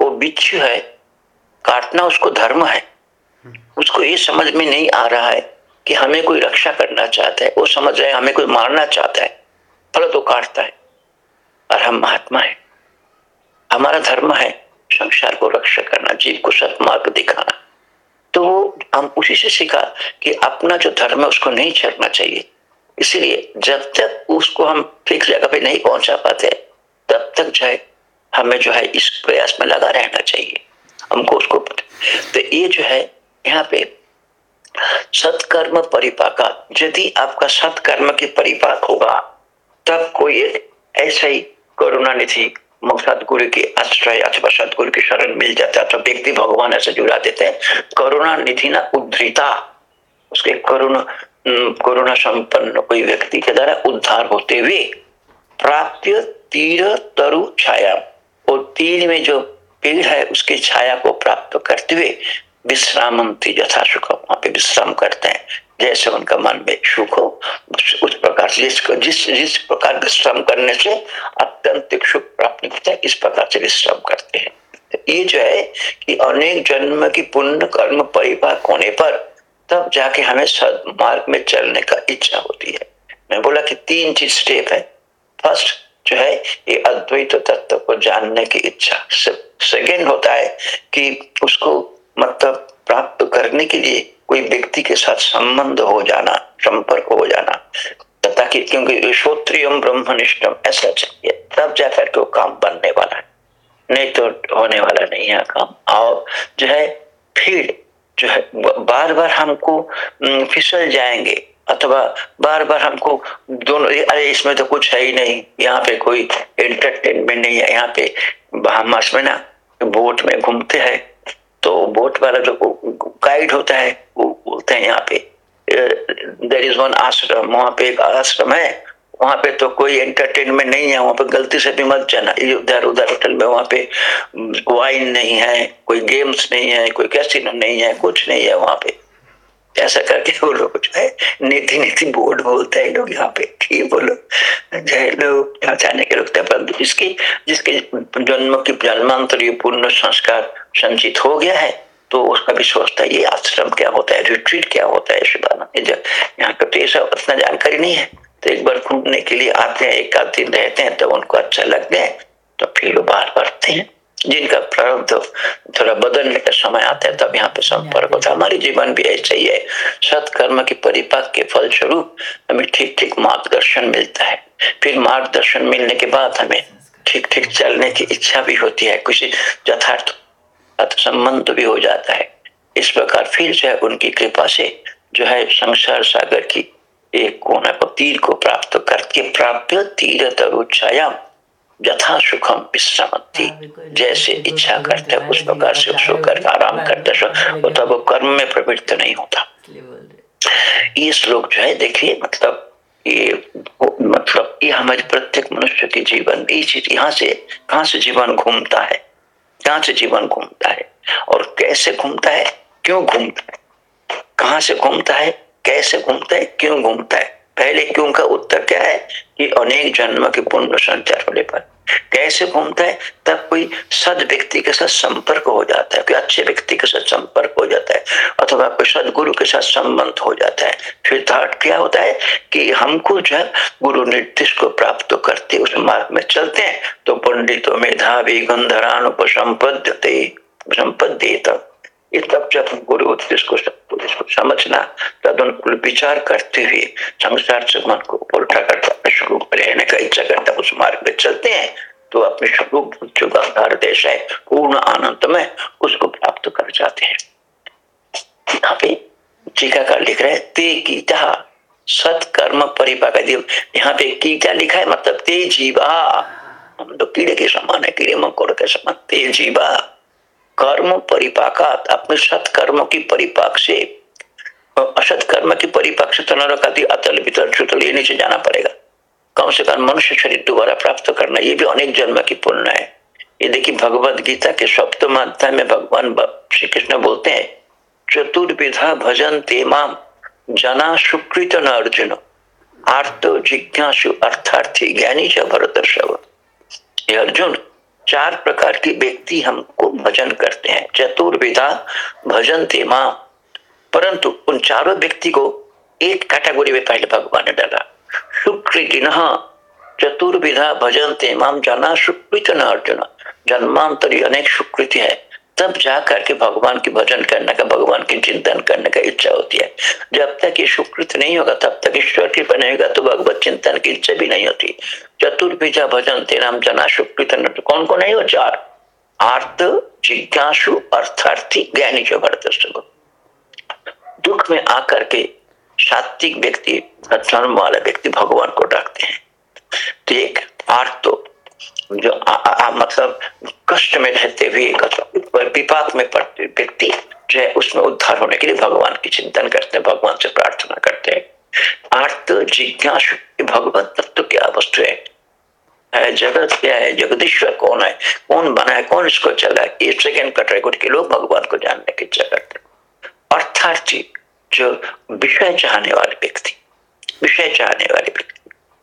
Speaker 1: वो बिच्छू है, काटना उसको धर्म है। उसको ये समझ में नहीं आ रहा है। कि हमें कोई रक्षा करना चाहता है, वो समझ रहे हैं हमें कोई मारना चाहता है, फल तो काटता है, और हम महात्मा है। हमारा धर्म है संसार को रक्षा करना, जीव को सतमार्ग दिखाना। तो हम उसी से सीखा कि अपना जो धर्म है उसको नहीं छेड़ना चाहिए। इसीलिए जब तक उसको हम फिक्स जगह पे नहीं पहुँचा पाते, तब तक जो है, हमें जो है इस प्रयास में लगा रहना चाहिए। हमको उसको तो ये जो है, यहाँ पे सत्कर्म परिपाका। यदि आपका सत्कर्म की परिपाक होगा, तब कोई ऐसा ही करुणा निधि सदगुरु की आश्रय अथवा सदगुरु की शरण मिल जाता है तो व्यक्ति भगवान ऐसे जुड़ा देते हैं। करुणा निधि ना उद्धृता। उसके करुणा करुणा संपन्न कोई व्यक्ति के द्वारा उद्धार होते हुए प्राप्त तीर तरु छाया। और तीर में जो पेड़ है, उसके छाया को प्राप्त करते हुए विश्राम यथा सुख वहाँ पे विश्राम करते हैं। जैसे उनका मन में सुख हो, उस प्रकार से जिस जिस जिस प्रकार विश्राम करने से अत्यंत सुख प्राप्त होता है, इस प्रकार से विश्राम करते हैं। तो ये जो है कि अनेक जन्म की पुण्य कर्म परिपाक होने पर तब जाके हमें मार्ग में चलने का इच्छा होती है। मैं बोला कि तीन चीज़ स्टेप है। फ़र्स्ट जो है, ये अद्वैत तत्व को जानने की इच्छा। सेकेंड होता है कि उसको मतलब प्राप्त करने के लिए कोई व्यक्ति के साथ संबंध हो जाना, संपर्क हो जाना ताकि क्योंकि श्रोत्रियम, ब्रह्मनिष्ठम, ऐसा चाहिए, तब जाकर के वो काम बनने वाला है। नहीं तो होने वाला नहीं है काम। और जो है, फिर जो है बार बार हमको फिसल जाएँगे, अथवा बार बार हमको दोनों, अरे, इसमें तो कुछ है ही नहीं, यहाँ पे कोई एंटरटेनमेंट नहीं है, यहाँ पे हम में ना, बोट में घूमते हैं तो बोट वाला जो गाइड होता है, वो बोलते हैं यहाँ पे देर इज़ वन आश्रम वहाँ पे एक आश्रम है, वहाँ पे तो कोई एंटरटेनमेंट नहीं है, वहाँ पे गलती से भी मत जाना इधर उधर होटल में वहाँ पे वाइन नहीं है, कोई गेम्स नहीं है, कोई कैसीनो नहीं है, कुछ नहीं है वहाँ पे। ऐसा करके वो लोग जो है नीति नीति बोर्ड बोलते हैं लोग यहाँ पे। ठीक बोलो जय लोग यहाँ जाने के रुकते हैं। परंतु जिसके जिसके जन्म की, जन्मांतरीय पूर्ण संस्कार संचित हो गया है तो उसका भी सोचता है, ये आश्रम क्या होता है रिट्रीट क्या होता है शिवानंद यहाँ का तो ये सब इतना जानकारी नहीं है। तो एक बार घूमने के लिए आते हैं, एक आध दिन रहते हैं तो उनको अच्छा लग गए तो फिर वो बाहर बढ़ते हैं। जिनका प्रारंभ तो थोड़ा बदलने का समय आता है तब यहाँ पे संपर्क होता है। हमारी जीवन भी ऐसा ही है। सत्कर्म के परिपाक के फल स्वरूप हमें ठीक ठीक मार्गदर्शन मिलता है। फिर मार्गदर्शन मिलने के बाद हमें ठीक ठीक चलने की इच्छा भी होती है। कुछ यथार्थ संबंध भी हो जाता है। इस प्रकार फिर जो है उनकी कृपा से जो है संसार सागर की एक कोना को तीर को प्राप्त करके प्राप्त तीर तरुच्छाया यथा सुखम विश्रामती जैसे इच्छा करते उस प्रकार से उसको कर आराम करते वो तब वो कर्म में प्रवृत्त नहीं होता। ये श्लोक जो है देखिए मतलब ये मतलब ये हमारे प्रत्येक मनुष्य के जीवन ये चीज़ यहाँ से कहा से जीवन घूमता है? कहाँ से जीवन घूमता है? और कैसे घूमता है? क्यों घूमता है? कहाँ से घूमता है? कैसे घूमता है? क्यों घूमता है? पहले क्यों का उत्तर क्या है कि अनेक जन्म के पुण्य संचार होने पर। कैसे घूमता है? तब कोई सद व्यक्ति के साथ संपर्क हो जाता है, कोई अच्छे व्यक्ति के साथ संपर्क हो जाता है, अथवा कोई सदगुरु के साथ संबंध हो जाता है। फिर थर्ड क्या होता है कि हमको जो है गुरु निर्देश को प्राप्त करते, उस मार्ग में चलते हैं तो पंडितों में मेधावी गंधरान उपसंपद्यते संपद्येत तब जब गुरु उपदेश को को समझना तदनुकूल विचार करते हुए संसार से मन को उल्टा करता, अपने स्वरूप में रहने का इच्छा करता, उस मार्ग में चलते हैं तो अपने स्वरूप जो गंगार देश है, पूर्ण आनंद में उसको प्राप्त कर जाते हैं। पे टीकाकार लिख रहे ते गीता, सत्कर्म परिपाक यहाँ पे कीटा लिखा है मतलब ते जीवा। हम तो कीड़े के समान है, कीड़े, मकोड़ के समान, ते जीवा। कर्म परिपाकात अपने सत्कर्म की परिपाक से असत कर्म की परिपक्वता न रखा अतल वितल छुतल ये नीचे जाना पड़ेगा। कम से कम मनुष्य शरीर दोबारा प्राप्त करना, ये भी अनेक जन्म की पुण्य है। ये देखिए भगवत गीता के सप्तम अध्याय में भगवान श्री कृष्ण बोलते हैं, चतुर्विधा भजन तेमाम जना सुकृत न अर्जुन, आर्त जिज्ञासु अर्थार्थी ज्ञानी च भरत अर्जुन चार प्रकार के व्यक्ति हमको भजन करते हैं। चतुर्विधा, भजन थे तेमा। परंतु उन चारों व्यक्ति को एक कैटेगोरी में पहले भगवान ने डाला। शुक्र दिन चतुर्विधा, भजन तेमाम जाना सुकृत न अर्जुन। जन्मांतरी अनेक सुकृति है। तब जा करके भगवान की भजन करने का, भगवान की चिंतन करने का इच्छा होती है। जब तक ये सुकृत नहीं होगा, तब तक ईश्वर की बने होगा तो भगवत चिंतन की इच्छा भी नहीं होती। चतुर्भीजा भजन तेनाम जना सुकृत कौन कौन है वो चार? आर्त, जिज्ञासु, अर्थार्थी, ज्ञानी जो भरत दुख में आकर के सात्विक व्यक्ति जन्म वाला व्यक्ति भगवान को डाकते हैं। तो एक आर्त तो जो आ, आ, मतलब कष्ट में रहते हुए विपाक में पड़ते व्यक्ति जो है उसमें उद्धार होने के लिए भगवान की चिंतन करते हैं भगवान से प्रार्थना करते हैं। आर्त जिज्ञासु भगवत तत्व क्या वस्तु है। जगत क्या है? जगदीश्वर कौन है? कौन बना है? कौन इसको चला है? ये सेकेंड कैटेगरी के लोग भगवान को जानने की इच्छा करते अर्थार्थी जो विषय चाहने वाले व्यक्ति विषय चाहने वाले व्यक्ति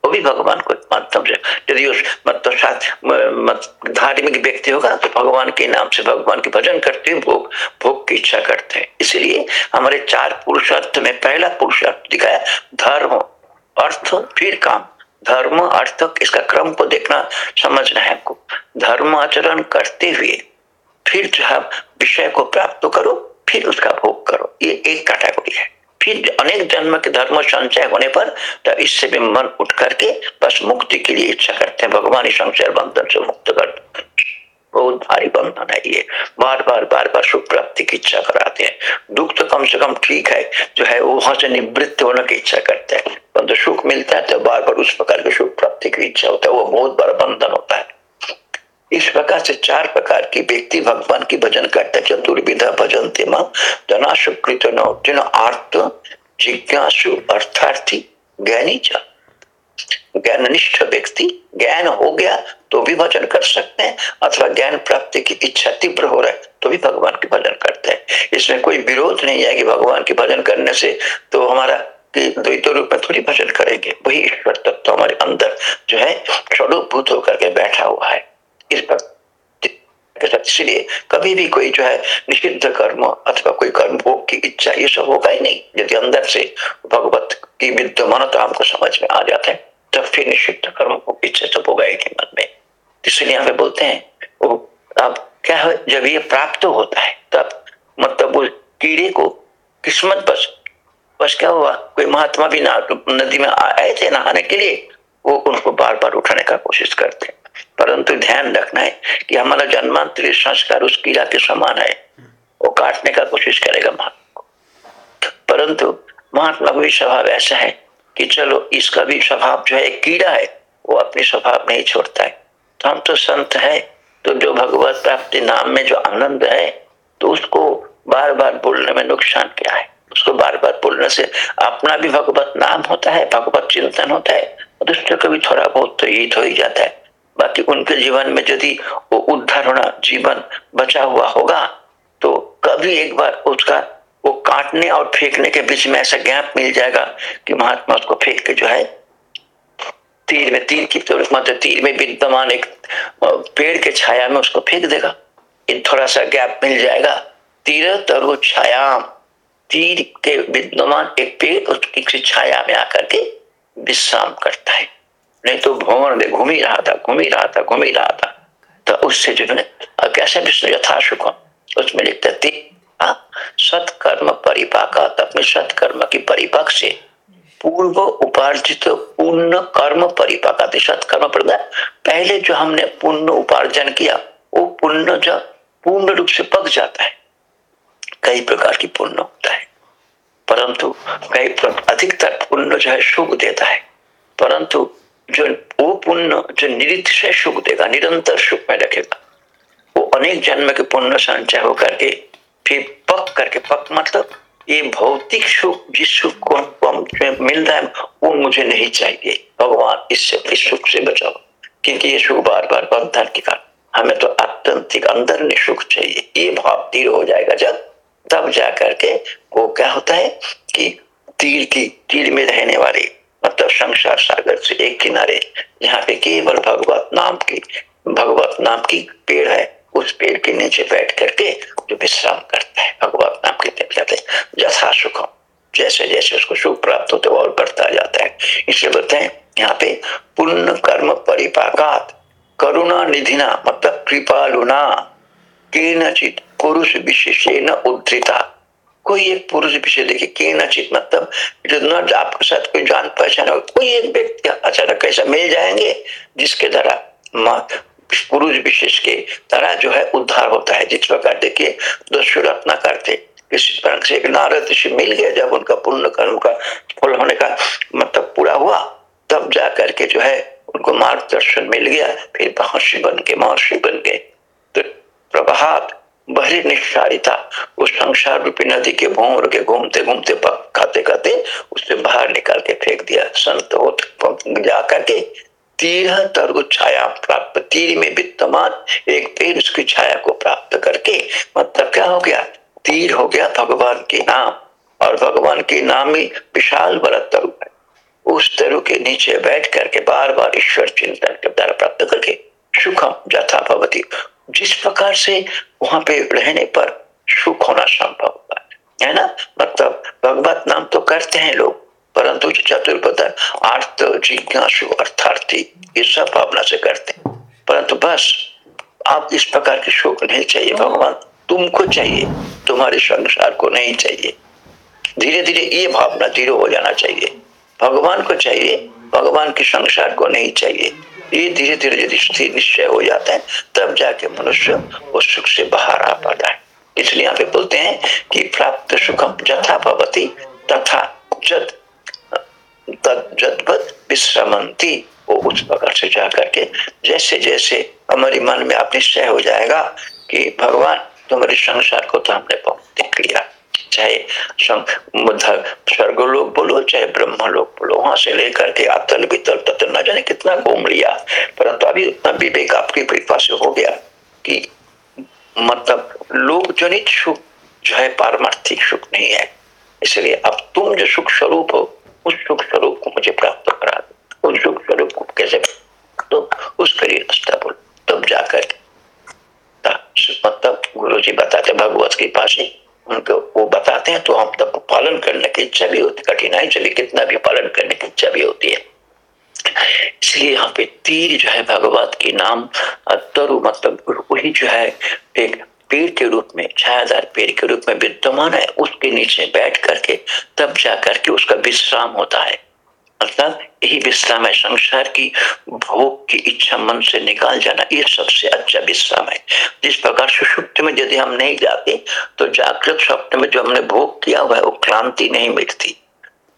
Speaker 1: वो भी भगवान को माध्यम से यदि उस मतलब साथ धार्मिक व्यक्ति होगा तो भगवान के नाम से भगवान के भजन करते हुए भोग भोग की इच्छा करते हैं। इसलिए हमारे चार पुरुषार्थ में पहला पुरुषार्थ दिखाया, धर्म, अर्थ, फिर काम। धर्म, अर्थ, इसका क्रम को देखना, समझना है आपको धर्म आचरण करते हुए फिर जो है विषय को प्राप्त करो, फिर उसका भोग करो। ये एक कैटेगरी है। फिर अनेक जन्म के धर्म संचय होने पर तो इससे भी मन उठ करके बस मुक्ति के लिए इच्छा करते हैं। भगवान इस संशय बंधन से मुक्त कर बहुत भारी बंधन है ये। बार बार बार बार सुख प्राप्ति की इच्छा कराते हैं। दुख तो कम से कम ठीक है, जो है वो वहाँ से निवृत्त होने की इच्छा करते हैं। परंतु सुख मिलता है तो बार बार उस प्रकार के सुख प्राप्ति की इच्छा होता है। वो बहुत बड़ा बंधन होता है। इस प्रकार से चार प्रकार की व्यक्ति भगवान की भजन करते चतुर्विधा भजन तेमा सुकृत जिन आर्त, जिज्ञासु, अर्थार्थी ज्ञानी ज्ञाननिष्ठ व्यक्ति, ज्ञान हो गया तो भी भजन कर सकते हैं, अथवा ज्ञान प्राप्ति की इच्छा तीव्र हो रहा है तो भी भगवान की भजन करते हैं। इसमें कोई विरोध नहीं है कि भगवान की भजन करने से तो हमारा कि द्वैत रूप में थोड़ी भजन करेंगे। वही ईश्वर तत्व तो हमारे अंदर जो है स्वरूप भूत होकर के बैठा हुआ है। इस पर इसलिए कभी भी कोई जो है निषिद्ध कर्म अथवा कोई कर्म भोग की इच्छा, ये सब होगा ही नहीं। यदि अंदर से भगवत की विद्यमानता हमको समझ में आ जाते हैं, तब फिर निषिद्ध कर्म को इच्छा सब होगा ही नहीं मन में। इसलिए हमें बोलते हैं, वो अब क्या है, जब ये प्राप्त होता है, तब मतलब वो कीड़े को किस्मत बस बस क्या हुआ? कोई महात्मा भी नदी में आए थे नहाने के लिए, वो उनको बार बार उठाने का कोशिश करते हैं। परंतु ध्यान रखना है कि हमारा जन्मांतरित संस्कार उस कीड़ा के समान है। वो काटने का कोशिश करेगा महात्मा को। परंतु महात्मा का भी स्वभाव ऐसा है कि चलो, इसका भी स्वभाव जो है कीड़ा है, वो अपनी स्वभाव नहीं छोड़ता है। तो हम तो संत है तो जो भगवत प्राप्ति नाम में जो आनंद है तो उसको बार बार बोलने में नुकसान क्या है? उसको बार बार बोलने से अपना भी भगवत नाम होता है, भगवत चिंतन होता है दूसरे को भी थोड़ा बहुत तो हित हो ही जाता है। बाकी उनके जीवन में यदि वो होना जीवन बचा हुआ होगा तो कभी एक बार उसका वो काटने और फेंकने के बीच में ऐसा गैप मिल जाएगा कि महात्मा उसको फेंक के जो है, तीर में, तीर की तो मतलब तीर में विद्यमान एक पेड़ के छाया में उसको फेंक देगा। ये थोड़ा सा गैप मिल जाएगा। तीर तरु छाया तीर के विद्यमान एक पेड़ उसकी छाया में आकर के विश्राम करता है। नहीं तो भ्रमण में घूम ही रहा था, घूम ही रहा था, घूम ही रहा था। तो उससे जो है कैसे विष्णु यथा सुखम उसमें लिखते थे सत्कर्म परिपाक अपने सत्कर्म की परिपाक से पूर्व उपार्जित पूर्ण कर्म परिपाक सत्कर्म पर पहले जो हमने पुण्य उपार्जन किया, वो पुण्य जो पूर्ण रूप से पक जाता है। कई प्रकार की पुण्य होता है। परंतु कई अधिकतर पुण्य जो है सुख देता है। परंतु जो वो पुण्य जो निरीक्षय सुख देगा, निरंतर सुख में रखेगा वो अनेक जन्म के पुण्य संचय होकर के फिर पक करके पक मतलब ये भौतिक सुख, जिस सुख को मिल रहा है, वो मुझे नहीं चाहिए। भगवान इससे इस सुख से बचाओ। क्योंकि ये सुख बार बार बंधन के कारण हमें तो अत्यंतिक अंदर सुख चाहिए। ये भाव तीर हो जाएगा जब, तब जा करके वो क्या होता है कि तीर की, तीर में रहने वाले मतलब संसार सागर से एक किनारे यहाँ पे केवल भगवत नाम की, भगवत नाम की पेड़ है, उस पेड़ के नीचे बैठ करके जो विश्राम करता है, भगवत नाम के जाते जथा सुखम जैसे जैसे उसको सुख प्राप्त होते और बढ़ता जाता है। इसलिए बोलते हैं, यहाँ पे पुण्य कर्म परिपाकात, करुणा निधिना मतलब कृपालुना के नचित पुरुष विशेष न उद्धृता। कोई एक पुरुष विषय देखिए के नचित मतलब आपके साथ कोई जान पहचान हो, कोई एक व्यक्ति अचानक ऐसा मिल जाएँगे, जिसके द्वारा पुरुष विशेष के तरह जो है उद्धार होता है। जिस प्रकार देखिए दस्यु रत्ना करते किसी प्रकार से एक नारद ऋषि मिल गया, जब उनका पुण्य कर्म का फल होने का मतलब पूरा हुआ, तब जा करके जो है उनको मार्गदर्शन मिल गया, फिर महर्षि बन के, महर्षि बन गए तो प्रभात बहरी निस्सारिता। उस संसार रूपी नदी के भोर के घूमते घूमते खाते खाते उससे बाहर निकाल के फेंक दिया। संत हो जा करके तीर तरु छाया प्राप्त। तीर में विद्यमान एक पेड़ उसकी छाया को प्राप्त करके मतलब क्या हो गया? तीर हो गया भगवान के नाम। और भगवान के नाम ही विशाल बड़ा तरु है। उस तरु के नीचे बैठ करके बार बार ईश्वर चिंतन के द्वारा प्राप्त करके सुखम जथा भवती जिस प्रकार से वहाँ पे रहने पर सुख होना संभव है। ना? मतलब भगवत नाम तो करते हैं लोग, परंतु जो चतुर्पद आर्थ जिज्ञासु, अर्थार्थी, ये सब भावना से करते हैं। परंतु बस, आप इस प्रकार के सुख नहीं चाहिए, भगवान, तुमको चाहिए, तुम्हारे संसार को नहीं चाहिए। धीरे धीरे ये भावना धीरे हो जाना चाहिए। भगवान को चाहिए, भगवान के संसार को नहीं चाहिए। ये धीरे धीरे यदि स्थिर निश्चय हो जाता है, तब जाके मनुष्य उस सुख से बाहर आ पाता है। इसलिए यहाँ पे बोलते हैं कि प्राप्त सुखम जथा भवती, तथा जद विश्रमंती वो उस प्रकार से जा करके जैसे जैसे हमारे मन में आप निश्चय हो जाएगा कि भगवान तुम्हारे संसार को तो हमने बहुत देख लिया। चाहे स्वर्ग लोग बोलो, चाहे ब्रह्म लोग बोलो, वहाँ से लेकर के अतल वितल तत्ल न जाने कितना घूम लिया। परंतु अभी उतना विवेक आपकी कृपा से हो गया कि मतलब लोक जनित सुख जो है, पारमार्थिक सुख नहीं है। इसलिए अब तुम जो सुख स्वरूप हो, उस सुख स्वरूप को मुझे प्राप्त करा दो। उस सुख स्वरूप को कैसे तो उसके लिए रास्ता बोलो। तब जाकर मतलब गुरु जी बताते, भगवत के पास ही उनको वो बताते हैं तो हम तब पालन करने की इच्छा भी होती, कठिनाई चली, कितना भी पालन करने की इच्छा भी होती है। इसलिए यहाँ पे तीर जो है भगवत के नाम तरु मतलब वही जो है, एक पेड़ के रूप में छायादार पेड़ के रूप में विद्यमान है, उसके नीचे बैठ करके तब जा करके उसका विश्राम होता है। मतलब यही विश्राम है संसार की, भोग की इच्छा मन से निकाल जाना, ये सबसे अच्छा विश्राम है। जिस प्रकार सुषुप्त में यदि हम नहीं जाते तो जागृत स्वप्न में जो हमने भोग किया हुआ है, वो क्रांति नहीं मिटती।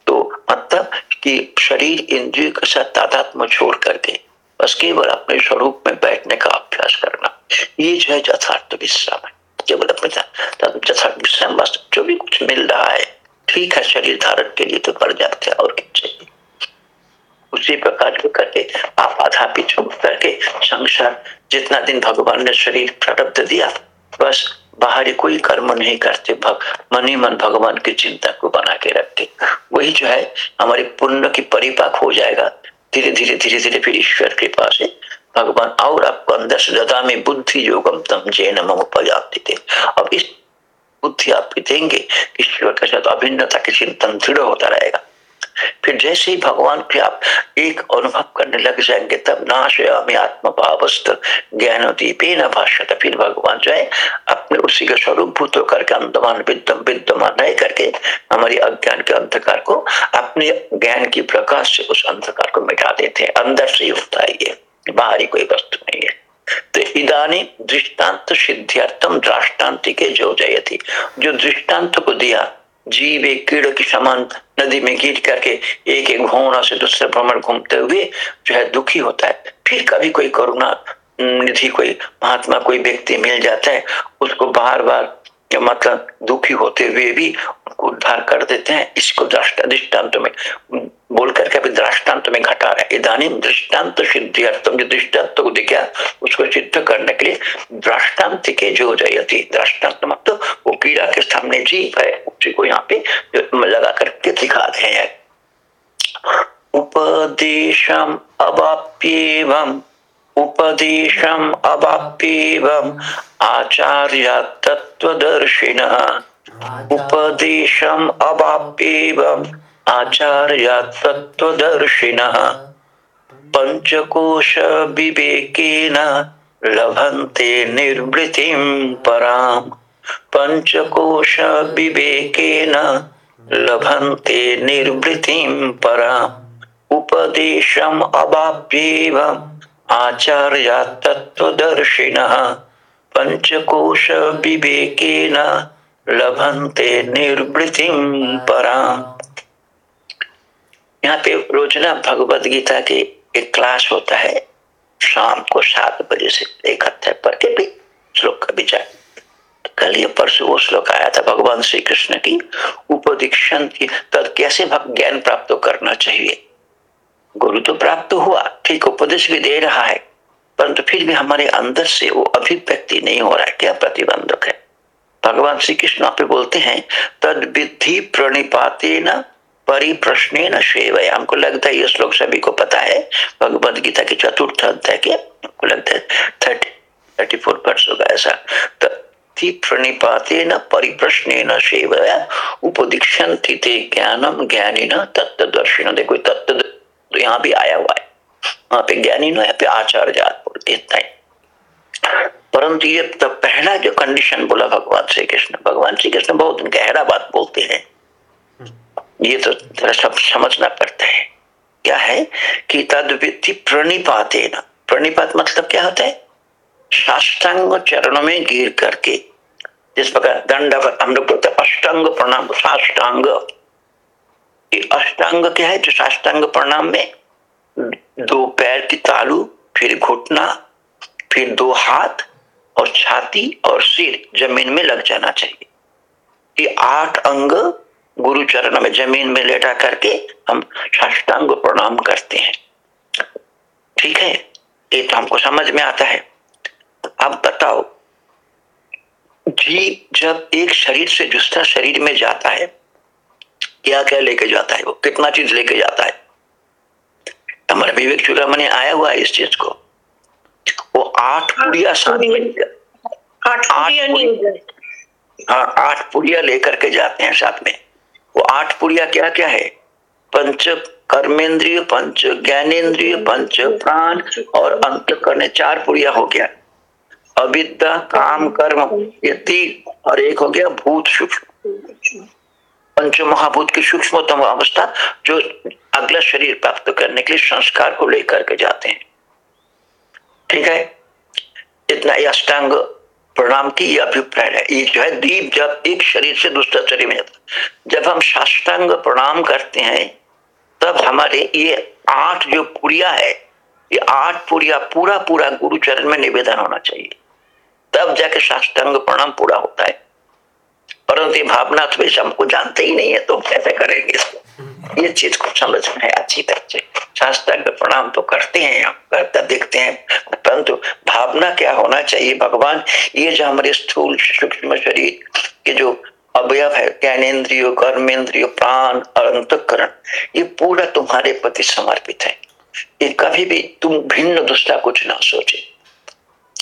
Speaker 1: तो मतलब कि शरीर इंद्रिय के साथ तादात्म छोड़ करके बस केवल अपने स्वरूप में बैठने का अभ्यास करना, ये जो है यथार्थ विश्राम है। केवल अपने यथार्थ विश्राम, बस जो भी कुछ मिल रहा है, ठीक है, शरीर धारण के लिए तो कर जाते हैं, और क्या चाहिए। उसी प्रकार के करके आप आधा पीछे करके संसार जितना दिन भगवान ने शरीर प्रारब्ध दिया बस बाहरी कोई कर्म नहीं करते, भग, मन ही मन भगवान की चिंता को बना के रखते। वही जो है, हमारे पुण्य की परिपाक हो जाएगा। धीरे धीरे धीरे धीरे फिर ईश्वर के पास है भगवान और आपको अंदर से ददा में बुद्धि योगम तम जैन मम अब इस बुद्धि आप देंगे, ईश्वर के साथ अभिन्नता के चिंतन दृढ़ होता रहेगा। फिर जैसे ही भगवान के आप एक अनुभव करने लग जाएँगे, तब नाश आत्म भावस्त ज्ञान दीपे न भाष्यता। फिर भगवान जो है, अपने उसी का स्वरूप भूत होकर के अंधमान विद्यम विद्यमान रह करके हमारी अज्ञान के अंधकार को अपने ज्ञान की प्रकाश से उस अंधकार को मिटा देते हैं। अंदर से ही होता है ये। बाहरी कोई वस्तु नहीं है। तो इदानी दृष्टांत सिद्धार्थम दृष्टान्तिके जो जयती, जो दृष्टांत को दिया, जीव एक कीड़े की समान नदी में गिर करके एक एक भ्रमणा से दूसरे भ्रमण घूमते हुए जो है दुखी होता है। फिर कभी कोई करुणा निधि, कोई महात्मा, कोई व्यक्ति मिल जाता है, उसको बार बार मतलब? दुखी होते हुए भी उनको उद्धार कर देते हैं। इसको दृष्टांत में, बोल करके अभी दृष्टांत में घटा रहे इधानी दृष्टांत सिद्धि अर्थम जो दृष्टांत को दिखा उसको सिद्ध करने के लिए दृष्टांत के जो जयती दृष्टांत मतलब वो कीड़ा के सामने जीव है। उसी को यहाँ पे लगा करके दिखा रहे हैं। उपदेशम अवाप्येवम। उपदेशम अवाप्येवम आचार्य तत्वदर्शिन उपदेशम अवाप्येवम आचार्य तत्वदर्शिन पंचकोश विवेकेन लभन्ते निर्वृतिं पराम। पंचकोश विवेकेन लभन्ते निर्वृतिं पराम। उपदेशम अवाप्येव आचार्य तत्वदर्शिन पंचकोश विवेकेन लभन्ते निर्वृतिम परा यहाँ पे रोजना भगवत गीता के एक क्लास होता है, शाम को सात बजे से एक हफ़्ते पर भी श्लोक का विचार। कल ये परसों वो श्लोक आया था भगवान श्री कृष्ण की उपदीक्षण की, तद कैसे ज्ञान प्राप्त करना चाहिए? गुरु तो प्राप्त हुआ, ठीक उपदेश भी दे रहा है, परंतु फिर भी हमारे अंदर से वो अभिव्यक्ति नहीं हो रहा है, क्या प्रतिबंधक है? भगवान श्री कृष्ण पे बोलते हैं, तद विधि प्रणिपाते न परिप्रश्न न शेव हमको लगता है ये श्लोक सभी को पता है, भगवद गीता के चतुर्थ अध्याय के, हमको लगता है थर्टी थर्टी फोर वर्ष होगा ऐसा। प्रणिपाते न परिप्रश्न न सेव उपदीक्षण ज्ञानम ज्ञानी न तत्व दर्शन देखो तत्व तो यहाँ भी आया हुआ है। वहाँ पे ज्ञानी नो यहाँ पे आचार्य जात बोलते इतना ही। परंतु ये तो पहला जो कंडीशन बोला भगवान श्री कृष्ण, भगवान श्री कृष्ण बहुत गहरा बात बोलते हैं। ये तो सब समझना पड़ता है। क्या है कि तद व्यक्ति प्रणिपाते न। प्रणिपात मतलब क्या होता है? साष्टांग चरणों में गिर करके, जिस प्रकार दंड हम लोग बोलते अष्टांग प्रणाम, साष्टांग। अष्टांग क्या है? जो साष्टांग प्रणाम में दो पैर की तालू, फिर घुटना, फिर दो हाथ और छाती और सिर ज़मीन में लग जाना चाहिए। ये आठ अंग गुरु चरण में ज़मीन में लेटा करके हम साष्टांग प्रणाम करते हैं। ठीक है? ये तो हमको समझ में आता है। अब बताओ, जीव जब एक शरीर से दूसरा शरीर में जाता है क्या क्या लेके जाता है वो कितना चीज़ लेके जाता है। हमारे विवेक चूड़ामणि आया हुआ है इस चीज़ को। वो आठ पुड़िया साथ आठ हाँ। आठ पुड़िया लेकर के जाते हैं साथ में। वो आठ पुड़िया क्या क्या है? पंच कर्मेंद्रिय पंच ज्ञानेन्द्रिय पंच प्राण और अंत करने चार पुड़िया हो गया। अविद्या काम कर्म ये तीन और एक हो गया भूत सूक्ष्म। पंच महाभूत की सूक्ष्मतम अवस्था जो अगला शरीर प्राप्त करने के लिए संस्कार को लेकर के जाते हैं। ठीक है? इतना अष्टांग प्रणाम की यह अभिप्राय है। ये जो है दीप जब एक शरीर से दूसरा शरीर में जाता जब हम साष्टांग प्रणाम करते हैं, तब हमारे ये आठ जो पुड़िया है, ये आठ पुड़िया पूरा पूरा गुरु चरण में निवेदन होना चाहिए। तब जाके साष्टांग प्रणाम पूरा होता है। परंतु भावना तो हमको जानते ही नहीं है तो कैसे करेंगे इसको? ये चीज़ को समझ में अच्छी तरह से। शास्त्र प्रणाम तो करते हैं हम करता देखते हैं, परंतु भावना क्या होना चाहिए? भगवान, ये जो हमारे स्थूल सूक्ष्म शरीर के जो अवयव है, ज्ञानेन्द्रियो कर्मेंद्रियो प्राण और अंतकरण, ये पूरा तुम्हारे प्रति समर्पित है। ये कभी भी तुम भिन्न दूसरा कुछ ना सोचे।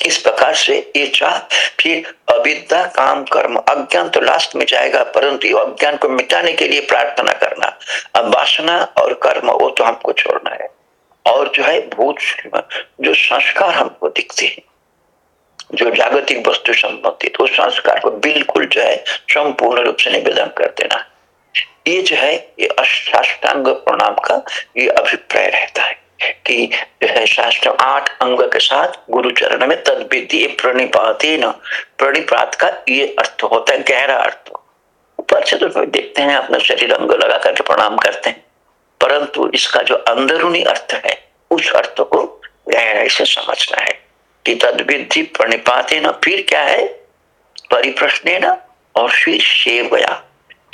Speaker 1: इस प्रकार से ये फिर अविद्या काम कर्म, अज्ञान तो लास्ट में जाएगा, परंतु अज्ञान को मिटाने के लिए प्रार्थना करना। अब वासना और कर्म, वो तो हमको छोड़ना है। और जो है भूत जो संस्कार हमको दिखते हैं, जो जागतिक वस्तु संबंधित उस संस्कार को बिल्कुल जो है संपूर्ण रूप से निवेदन कर देना। ये जो है, ये अष्टांग प्रणाम का ये अभिप्राय रहता है। कि जो है शास्त्र आठ अंग के साथ गुरु चरण में तद विधि प्रणिपाते न। प्रणिपात का ये अर्थ होता है, गहरा अर्थ। ऊपर से तो देखते हैं, अपना शरीर अंग लगा करके प्रणाम करते हैं। परंतु इसका जो अंदरूनी अर्थ है, उस अर्थ को गहराई से समझना है कि तद विधि प्रणिपाते न। फिर क्या है? परिप्रश्न न और फिर सेवया।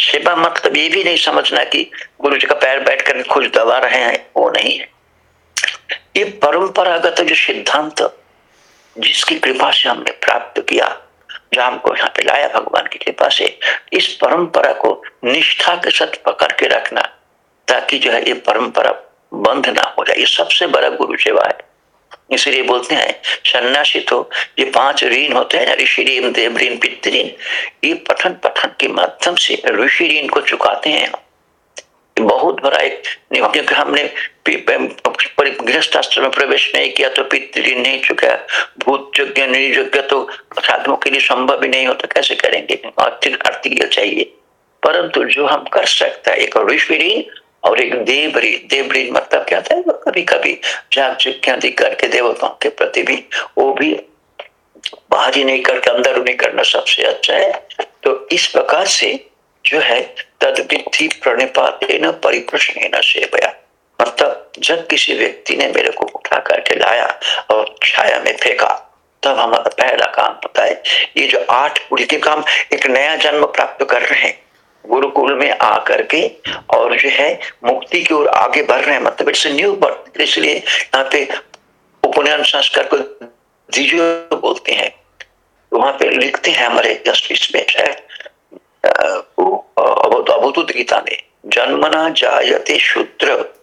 Speaker 1: सेवा मतलब ये भी नहीं समझना कि गुरु जी का पैर बैठ कर खुश दबा रहे हैं, वो नहीं है। ये परंपरागत जो सिद्धांत जिसकी कृपा से हमने प्राप्त किया, जो हमको यहाँ पे लाया भगवान की कृपा से, इस परंपरा को निष्ठा के साथ पकड़ के रखना, ताकि जो है ये परंपरा बंद ना हो जाए। ये सबसे बड़ा गुरु सेवा है। इसलिए बोलते हैं, सन्यासी तो ये पाँच ऋण होते हैं ऋषि ऋण देव ऋण पितृ ये पठन पठन के माध्यम से ऋषि ऋण को चुकाते हैं। बहुत बड़ा एक क्योंकि हमने गृहस्थ आश्रम में प्रवेश नहीं किया तो पितृ नहीं चुका। भूत यज्ञ नहीं यज्ञ तो साधुओं के लिए संभव ही नहीं होता, कैसे करेंगे? आर्थिक आर्थिक चाहिए। परंतु जो हम कर सकता है, एक ऋषि ऋण और एक देवरी देवरी मतलब क्या था? कभी कभी जाग आदि करके, देवताओं के प्रति भी, वो भी बाहरी नहीं करके, अंदर नहीं करना सबसे अच्छा है। तो इस प्रकार से जो है तद वृद्धि प्रणिपात परिप्रश्न न सेवया। मतलब जब किसी व्यक्ति ने मेरे को उठा करके लाया और छाया में फेंका, तब हमारा पहला काम होता है, ये जो आठ पूरी काम एक नया जन्म प्राप्त कर रहे हैं। गुरुकुल में आकर के और जो है, मुक्ति की ओर आगे बढ़ रहे हैं। मतलब इट्स न्यू बर्थ। इसलिए यहाँ पे उपनयन संस्कार को दीजियो बोलते हैं। वहाँ पे लिखते हैं हमारे जस्टिस में अवधूत में जन्मना जायते शूद्र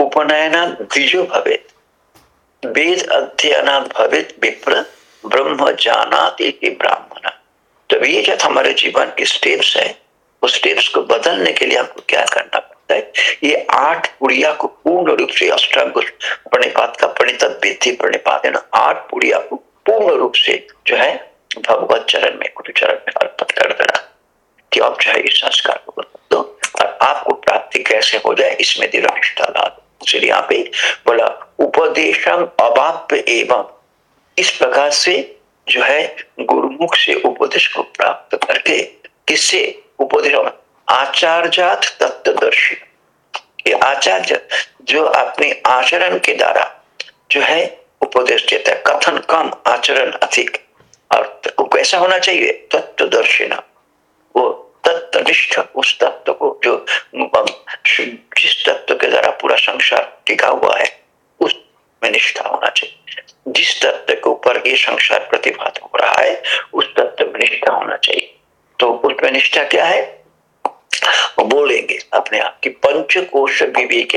Speaker 1: उपनयना द्विजो भवे वेद अध्ययना भवे विप्र, ब्रह्म जाना ब्राह्मण। तो ये जब हमारे जीवन की स्टेप्स है, उस स्टेप्स को बदलने के लिए आपको क्या करना पड़ता है? ये आठ पुड़िया को पूर्ण रूप से अष्टांग प्रणिपात का प्रणित विधि प्रणिपात है ना? आठ पुड़िया को पूर्ण रूप से जो है, भगवत चरण में, गुरु चरण में अर्पित कर देना। कि इस संस्कार को दो और आपको प्राप्ति कैसे हो जाए, इसमें दृढ़ निष्ठा ला। दो इसलिए यहाँ पे बोला, उपदेशम अवाप्य एवं। इस प्रकार से जो है, गुरुमुख से उपदेश को प्राप्त करके किससे उपदेश आचार्यात तत्वदर्शी ये आचार्य जो अपने आचरण के द्वारा जो है, उपदेश देता है। कथन कम, आचरण अधिक। और कैसा होना चाहिए? तत्वदर्शिना वो तत्वनिष्ठ उस तत्व को जो जिस तत्व के द्वारा पूरा संसार टिका हुआ है उस में निष्ठा होना चाहिए। जिस तत्व के ऊपर ये संसार प्रतिभात हो रहा है, उस तत्व में निष्ठा होना चाहिए। तो उसमें निष्ठा क्या है? बोलेंगे अपने आप की पंच कोश विवेक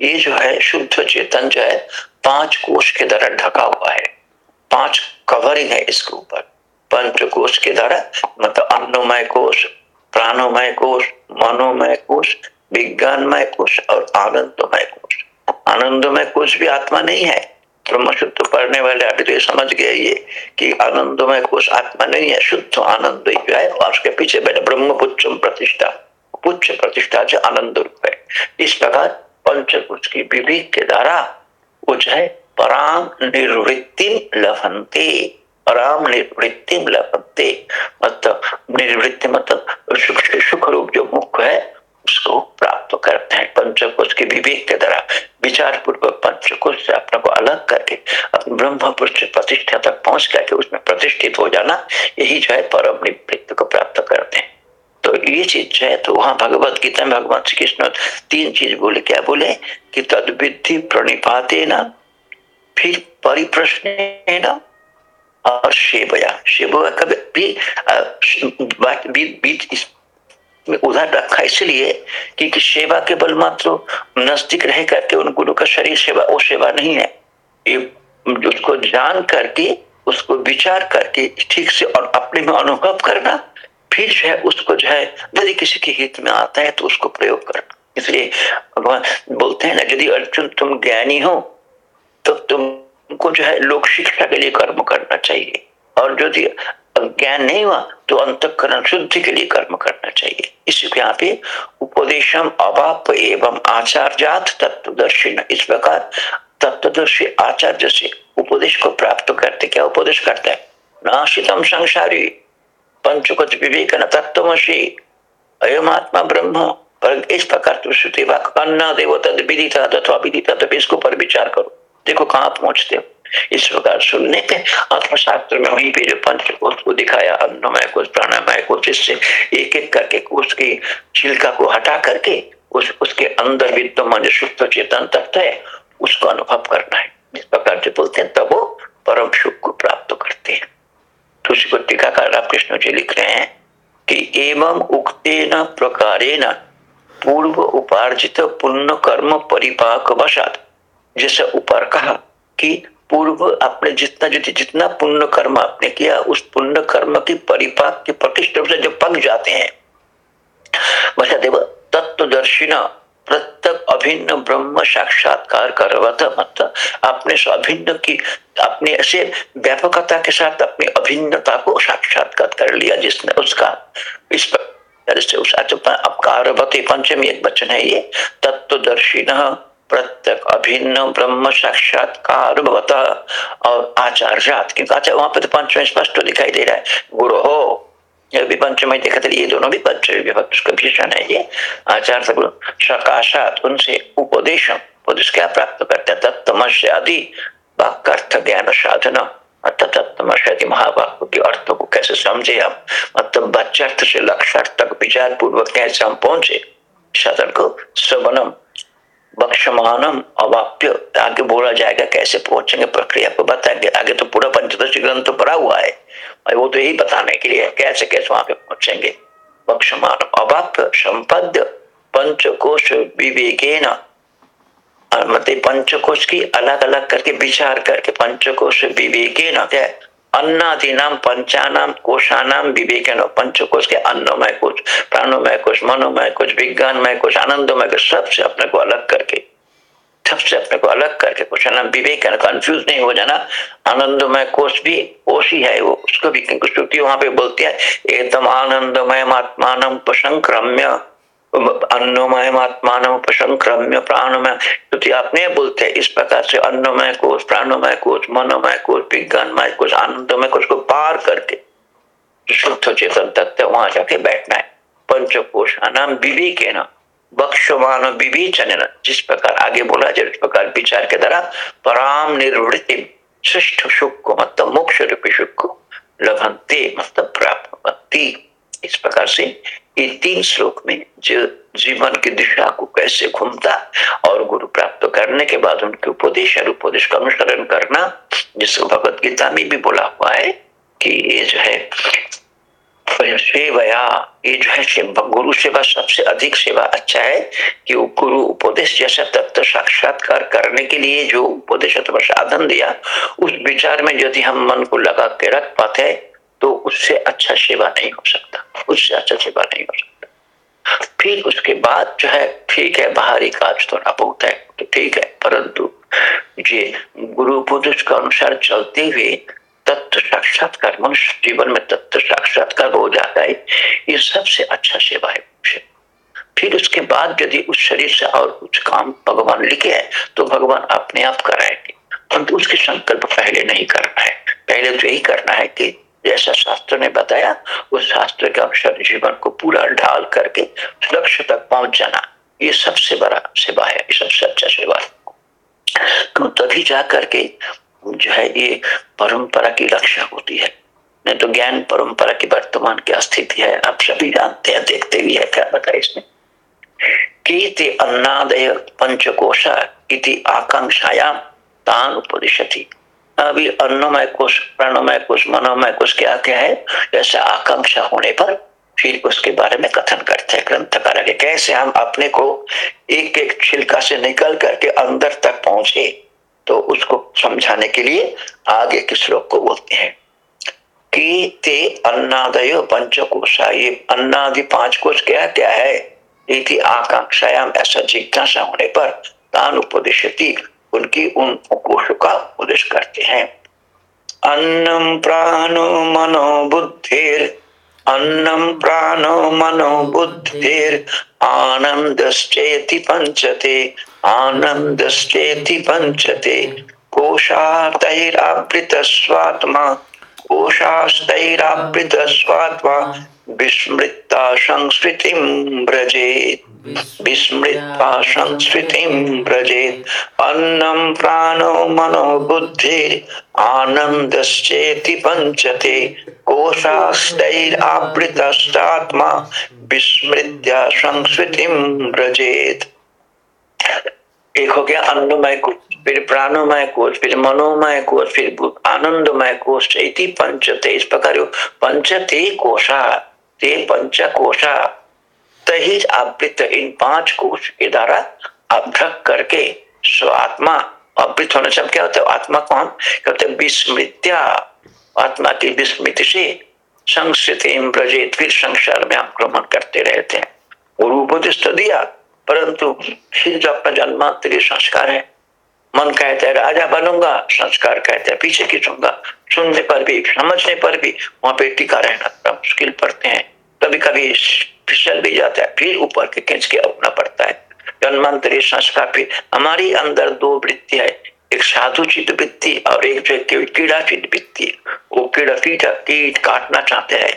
Speaker 1: ये जो है शुद्ध चेतन जो है, पाँच कोश के द्वारा ढका हुआ है। पाँच कवरिंग है इसके ऊपर। पंच कोश के द्वारा मतलब अन्नमय कोश, प्राणोमय कोश, मनोमय कोश, विज्ञानमय कोश और आनंदमय कोश। आनंदमय कोश भी आत्मा नहीं है। ब्रह्म शुद्ध पढ़ने वाले अभी तो ये समझ गए ये, कि आनंदमय कोश आत्मा नहीं है, शुद्ध आनंद ही और उसके पीछे बैठे ब्रह्म पुच्छ प्रतिष्ठा। पुच्छ प्रतिष्ठा जो आनंद रूप है। इस प्रकार पंचकुश की विवेक के द्वारा वो जो है पराम निर्वृत्ति लभनते। पराम निर्वृत्ति लभनते मतलब निर्वृत्ति मतलब सुख रूप जो मुख है उसको प्राप्त करते हैं पंचकोश के विवेक के द्वारा विचार पूर्वक पंचकोश से अपने को अलग करके अपने ब्रह्म पुरुष प्रतिष्ठा तक पहुँच करके उसमें प्रतिष्ठित हो जाना यही जो है परम निवृत्ति को प्राप्त करते हैं तो ये चीज़ जो है तो वहाँ भगवत गीता में भगवान श्री कृष्ण तीन चीज़ बोले क्या बोले कि तद विधि प्रणिपाते ना फिर परिप्रश्न और शिवया शिव कभी भी बीच इस में उधर रखा इसलिए कि, कि सेवा के बल मात्र नज़दीक रह करके उन गुरु का शरीर सेवा वो सेवा नहीं है। ये उसको जान करके उसको विचार करके ठीक से और अपने में अनुभव करना फिर जो है उसको जो है यदि किसी के हित में आता है तो उसको प्रयोग करना। इसलिए भगवान बोलते हैं ना यदि अर्जुन तुम ज्ञानी हो तो तुमको जो है लोक शिक्षा के लिए कर्म करना चाहिए। और यदि ज्ञान नहीं हुआ तो अंतकरण शुद्धि के लिए कर्म करना चाहिए। इसी यहाँ पे उपदेशम अवाप एवं आचार जात तत्वदर्शी इस प्रकार तत्वदर्शी आचार्य से उपदेश को प्राप्त करते, क्या उपदेश करता है? नाशितम संसारी पंचकुच विवेक न तत्वशी अयम आत्मा ब्रह्म। पर इस प्रकार तो श्रुति वाक अन्ना देव तद विदिता अथवा विदिता तो इसको पर विचार करो। देखो कहाँ पहुँचते हो। इस प्रकार सुनने पे अर्थशास्त्र में वहीं पे जो पंच कोष को दिखाया अन्नमय कोष प्राणमय कोष, इससे एक एक करके कोष की छिलका को हटा करके उस, उसके अंदर विद्यमान जो शुद्ध चेतन तत्व है, उसको अनुभव करना है। इस प्रकार से बोलते हैं, तब वो परम सुख को प्राप्त करते हैं। तो उसी को टीकाकार रामकृष्ण जी लिख रहे हैं कि एवं उक्तेन प्रकारेण पूर्व उपार्जित पुण्य कर्म परिपाक वशात जैसे ऊपर कहा कि पूर्व आपने जितना जितना पुण्य कर्म आपने किया, उस पुण्य कर्म की परिपाक, के प्रतिष्ठा से जो पक जाते हैं देव तत्वदर्शिना प्रत्यक अभिन्न ब्रह्म साक्षात्कार करवत अपने अभिन्न की अपने ऐसे व्यापकता के साथ अपनी अभिन्नता को साक्षात्कार कर लिया जिसने उसका, इस पर उस अपकार पंचमी एक वचन है ये, तत्वदर्शी प्रत्यक अभिन्न ब्रह्म साक्षात्कार और आचार्यात क्योंकि आचार्य वहाँ पर तो पंचम स्पष्ट दिखाई दे रहा है। गुरु हो यह भी पंचमय देखा ये दोनों भी पंचमी विभक्त उसका भीषण है ये। आचार सकाशात उनसे उपदेश उपदेश क्या प्राप्त करते हैं, तत्तमस्य आदि वाक्य अर्थ ज्ञान साधना। तत्तमस्य महावाक्य के अर्थों को कैसे समझे हम? मतलब बच्चार्थ से लक्ष्यार्थ तक विचार पूर्वक कैसे हम पहुँचे? साधन को श्रवणम बक्षमानम अवाप्य आगे बोला जाएगा, कैसे पहुँचेंगे प्रक्रिया को बताएँगे। आगे तो पूरा पंचदशी ग्रंथ तो पढ़ा हुआ है। और वो तो यही बताने के लिए कैसे कैसे वहाँ पे पहुँचेंगे। बक्षमान अवाप्य संपद्य पंचकोश विवेके मतलब पंचकोश की अलग अलग करके विचार करके पंचकोश विवेके क्या अन्नादि नाम पंचानाम कोशानाम विवेकन, पंचकोश के अन्नमय कोश प्राणोमय कुछ मनोमय कोश विज्ञानमय कुछ आनंदमय कुछ, सबसे अपने को अलग करके, सबसे अपने को अलग करके कुछ नाम विवेक कंफ्यूज नहीं हो जाना आनंदमय कोश भी कोश ही वो, उसको भी श्रुति वहाँ पे बोलती है, एकदम आनंदमय आत्मान प्रसंक्रम्य। अन्नमय आत्मान उपसंक्रम्य प्राणमय। क्योंकि आपने बोलते हैं इस प्रकार से अन्नमय कोष, प्राणमय कोष, मनोमय कोष, विज्ञानमय कोष, आनंदमय कोष को पार करके शुद्ध चेतन तत्व वहाँ जाके बैठना है। पंचकोश नाम विवेक है ना बक्षमान जिस प्रकार आगे बोला जाए उस प्रकार विचार के द्वारा पराम निर्वृत्ति, श्रेष्ठ सुख को मतलब मोक्ष रूपी सुख को लभंते मतलब प्राप्त इस प्रकार से ये तीन श्लोक में जो जीवन की दिशा को कैसे घूमता और गुरु प्राप्त करने के बाद उनके उपदेश और उपदेश का अनुसरण करना, जिसको भगवत गीता में भी बोला हुआ है कि ये जो है, सेवया ये जो है सेवा, गुरु सेवा सबसे अधिक सेवा अच्छा है कि गुरु उपदेश जैसा तत्व साक्षात्कार करने के लिए जो उपदेश अथवा साधन दिया, उस विचार में यदि हम मन को लगा के रख पाते हैं तो उससे अच्छा सेवा नहीं हो सकता। उससे अच्छा सेवा नहीं हो सकता। फिर उसके बाद जो है, ठीक है, बाहरी काज थोड़ा बहुत है तो ठीक है, परंतु ये गुरु उपदेश के अनुसार चलते हुए तत्व साक्षात्कार, मनुष्य जीवन में तत्व साक्षात्कार हो जाता है, ये सबसे अच्छा सेवा है फिर उसके बाद यदि उस शरीर से और कुछ काम भगवान लिखे है तो भगवान अपने आप कराएँगे। परंतु उसके संकल्प पहले नहीं करना है। पहले तो यही करना है कि जैसा शास्त्र ने बताया, उस शास्त्र के अनुसार जीवन को पूरा ढाल करके लक्ष्य तक पहुँच जाना, ये सबसे बड़ा सेवा है सबसे अच्छा सेवा है। तो तभी जा करके जो है ये परंपरा की रक्षा होती है। नहीं तो ज्ञान परंपरा की वर्तमान क्या स्थिति है, आप सभी जानते हैं, देखते भी है, क्या बताए इसमें? कीर्ति अन्नादय पंचकोशा इति आकांक्षायाम तान उपदिशति अभी अन्नमय कोश प्राणमय कोश मनोमय कोश क्या क्या है? ऐसा आकांक्षा होने पर फिर उसके बारे में कथन करते हैं, ग्रंथकार के कैसे हम अपने को एक एक छिलका से निकल करके अंदर तक पहुँचे तो उसको समझाने के लिए आगे के श्लोक को बोलते हैं। कि ते अन्नादय पंचकोशा ये अन्नादि पाँच कोश क्या क्या है? इति आकांक्षायाम, ऐसा जिज्ञासा होने पर तान उपदेशती उनकी उन कोशों का उपदेश करते हैं। अन्नम प्राणो मनो बुद्धिर अन्नम प्राणो मनो बुद्धिर आनंदश्चेति पंचते आनंदश्चेति पंचते कोशातैरावृत स्वात्मा कोशास्तैरावृत स्वात्मा विस्मृता संस्कृतिं व्रजेत्। विस्मृता संस्कृतिं व्रजेत्, अन्नं प्राणो मनो बुद्धिर् आनन्दश्चेति पञ्चते कोशास्तैरावृतश्चात्मा विस्मृत्या संस्कृतिं व्रजेत्। एक हो गया अन्नमय कोश, फिर प्राणोमय कोश, फिर मनोमय कोश, फिर आनंदमय कोश, चैती पंचते इस प्रकार पंचते कोशा, ते पंच कोशा तहिज आवृत इन पाँच कोश के द्वारा अभ्रक करके स्वात्मा आवृत होने से क्या होता है? आत्मा कौन? कहते विस्मृत्या। आत्मा की विस्मृति से संस्कृत ब्रजित फिर संसार में आक्रमण करते रहते हैं। रूप दिया परंतु फिर जो अपना जन्मांतरी संस्कार है, मन कहता है, राजा बनूँगा, संस्कार कहते हैं, पीछे खींचूँगा, सुनने पर भी, समझने पर भी, वहाँ पे टिका रहना मुश्किल पड़ते हैं। कभी कभी फिसल भी जाता है, फिर ऊपर के खींच के उठना पड़ता है। जन्मांतरी संस्कार, फिर हमारी अंदर दो वृत्ति है, एक साधु चित वृत्ति और एक जो है कीड़ा चित वृत्ति। वो कीड़ा कीट कीट काटना चाहते हैं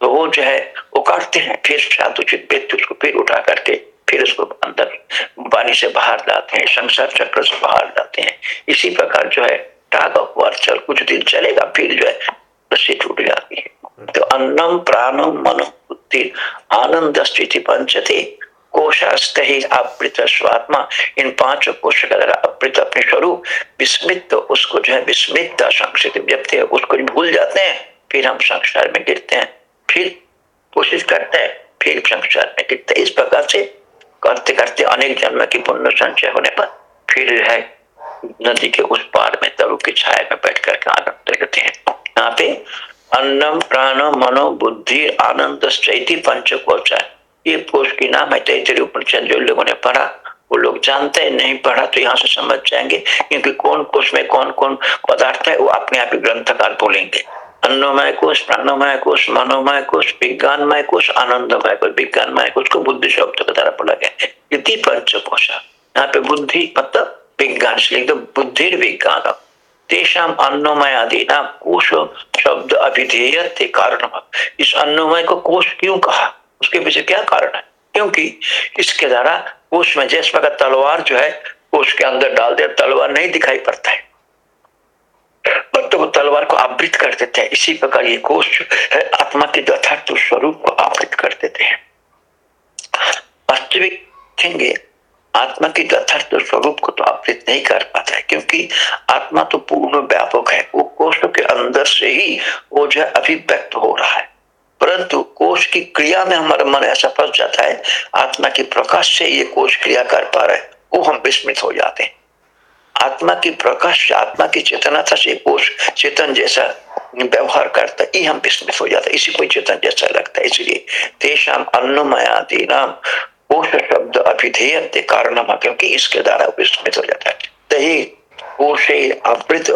Speaker 1: तो वो जो है, वो काटते हैं, फिर साधु चित वृत्ति उसको फिर उठा करके, फिर उसको अंदर पानी से बाहर लाते हैं, संसार चक्र से बाहर लाते हैं। इसी प्रकार जो है, टाग ऑफ़ चल, कुछ दिन चलेगा, फिर जो है, रस्सी टूट जाती है। तो अन्नम प्राणम मनो बुद्धि आनंद स्थिति पंचते कोशास्त ही अपृत स्वात्मा। इन पाँचों कोश का द्वारा अपृत अपने स्वरूप। विस्मित तो उसको जो है विस्मित संक्षिप्त जब थे उसको भूल जाते हैं। फिर हम संसार में गिरते हैं। फिर कोशिश करते हैं, फिर संसार में गिरते हैं। इस प्रकार से करते करते अनेक जन्म की पुण्य संचय होने पर फिर है नदी के उस पार में तरु की छाया में बैठ करके आनंद लेते हैं। यहाँ पे अन्नम प्राण मनो बुद्धि आनंद चैती पंच कोचा ये कोष की नाम है तैतरी उपनिषद जो लोगों ने पढ़ा, वो लोग जानते हैं, नहीं पढ़ा तो यहाँ से समझ जाएँगे, क्योंकि कौन कोष में कौन कौन पदार्थ है, वो अपने आप ही ग्रंथकार बोलेंगे। अन्नमय कोष प्राणमय कोष मनोमय कोष विज्ञानमय कोष आनंदमय कोष विज्ञानमय कोष को बुद्धि शब्द के द्वारा बोला गया इति पंच कोश यहाँ पे बुद्धि मतलब विज्ञान से बुद्धि विज्ञान तेषाम अन्नमय आदि नाम कोश शब्द अभिधेय थे कारण इस अन्नमय को कोष क्यों कहा? उसके पीछे क्या कारण है? क्योंकि इसके द्वारा कोष में जैसे प्रकार तलवार जो है, कोश के अंदर डाल दे तलवार नहीं दिखाई पड़ता है। पर तो वो तलवार को आवृत कर देते हैं। इसी प्रकार ये कोष है, आत्मा के यथार्थ स्वरूप को आवृत कर देते हैं। वास्तविक आत्मा के यथार्थ स्वरूप को तो आवृत नहीं कर पाता है, क्योंकि आत्मा तो पूर्ण व्यापक है। वो कोष के अंदर से ही वो जो है अभिव्यक्त हो रहा है। परंतु कोष की क्रिया में हमारा मन ऐसा फंस जाता है, आत्मा की प्रकाश से ये कोष क्रिया कर पा रहे वो हम विस्मित हो जाते हैं। आत्मा की प्रकाश, आत्मा की चेतना था से कोष चेतन जैसा व्यवहार करता है हम विस्मित हो जाता इसी को चेतन जैसा लगता है, इसलिए तेषाम अन्नमयादि कोष शब्द अभिधेय कारण क्योंकि इसके द्वारा विस्मित हो जाता है। तही कोशे अवृत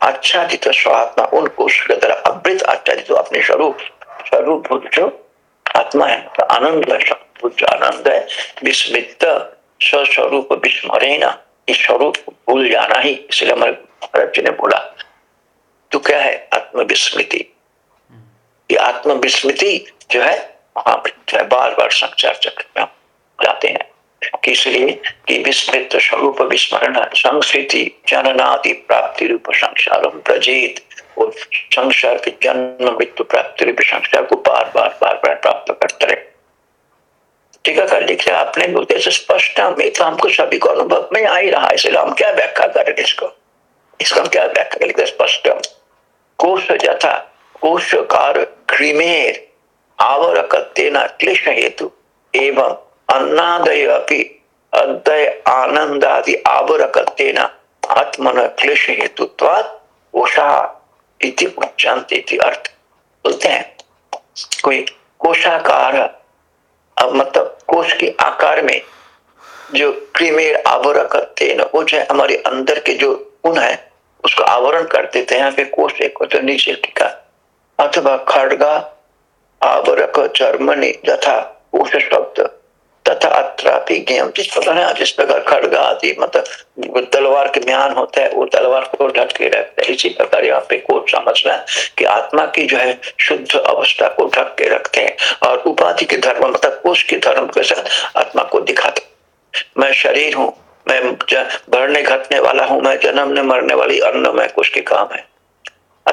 Speaker 1: आच्छादित स्वात्मा, उन कोष के द्वारा अवृत आच्छादित अपने स्वरूप स्वरूप जो आत्मा है तो आनंद आनंद है, विस्मित, स्वस्वरूप विस्मरण, इस स्वरूप भूल जाना ही, इसलिए हमारे महाराज जी ने बोला तो क्या है? आत्मविस्मृति। ये आत्मविस्मृति जो है जो है बार बार संचार चक्र में जाते हैं। इसलिए कि विस्मृत स्वरूप विस्मरण, संस्कृति, जननादि प्राप्ति रूप संसार प्रजेत। और संसार के जन्म, मृत्यु, प्राप्ति रूप संसार को बार बार बार बार प्राप्त करते रहे। टीकाकार लिख रहे आपने बोलते स्पष्ट में तो हमको सभी को अनुभव में आ ही रहा है, इसलिए हम क्या व्याख्या करें इसको? इसको हम क्या व्याख्या कर? लिखते स्पष्ट। कोश जथा कोशकार क्रिमेर आवरकतेन क्लेश हेतु, एवं अन्नादय अपि अद्वय आनंदादि आवरकतेन आत्मन क्लेश हेतुत्वात् कोशा इति उच्चांत अर्थ। बोलते हैं, कोई कोशाकार, अब मतलब कोष के आकार में जो क्रीमेर आवरण करते वो जो है, हमारे अंदर के जो गुण है, उसको आवरण कर देते हैं पे कोष एक तो नीचे टीका। अथवा खड़गा आवरक जर्मनी तथा कोष शब्द। तथा अत्रापि ज्ञम जिस प्रकार है जिस प्रकार खड़ग आदि मतलब तलवार के म्यान होता है वो तलवार को ढक के रखता है। इसी प्रकार यहाँ पे कोट समझना कि आत्मा की जो है शुद्ध अवस्था को ढक के रखते हैं और उपाधि के धर्म मतलब कोष के धर्म के साथ आत्मा को दिखाते मैं शरीर हूँ, मैं बढ़ने घटने वाला हूँ, मैं जन्मने मरने वाली अन्नमय कुछ के काम है।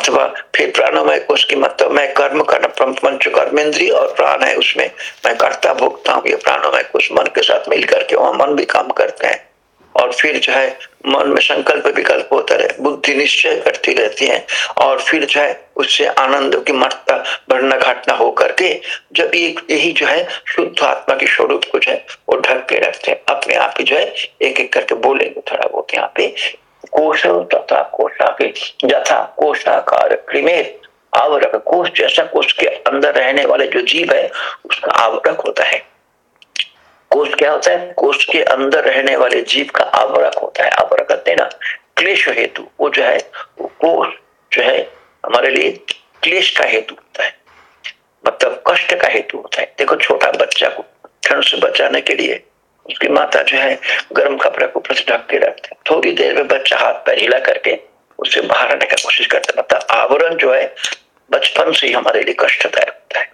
Speaker 1: अथवा फिर प्राणमय कोष की मतलब मैं कर्म कर पंच कर्मेंद्री और प्राण है उसमें। मैं करता भोगता हूँ, ये प्राणमय कोष मन के साथ मिल करके वहाँ मन भी काम करते हैं। और फिर जो है, मन में संकल्प विकल्प होता रहे, बुद्धि निश्चय करती रहती है। और फिर जो है, उससे आनंद की मटता बढ़ना घटना हो करके जब ये, यही जो है, शुद्ध आत्मा के स्वरूप कुछ है, वो ढक के रखते हैं। अपने आप ही जो है एक एक करके बोलेंगे, थोड़ा बहुत यहाँ पे कोश तथा कोशा के यथा कोशाकार क्रिमेर आवरक कोश जैसा कोश के अंदर रहने वाले जो जीव है, उसका आवरक होता है। कोश क्या होता है? कोश के अंदर रहने वाले जीव का आवरक होता है। आवरक कहते हैं ना, क्लेश हेतु। वो जो है, वो कोश जो है, हमारे लिए क्लेश का हेतु होता है। मतलब कष्ट का हेतु होता है। देखो छोटा बच्चा को ठंड से बचाने के लिए उसकी माता जो है गर्म कपड़े को ऊपर से ढक के रखते थोड़ी देर में बच्चा हाथ पैर हिला करके उससे बाहर आने का कोशिश करता मतलब आवरण जो है बचपन से ही हमारे लिए कष्टदायक होता है।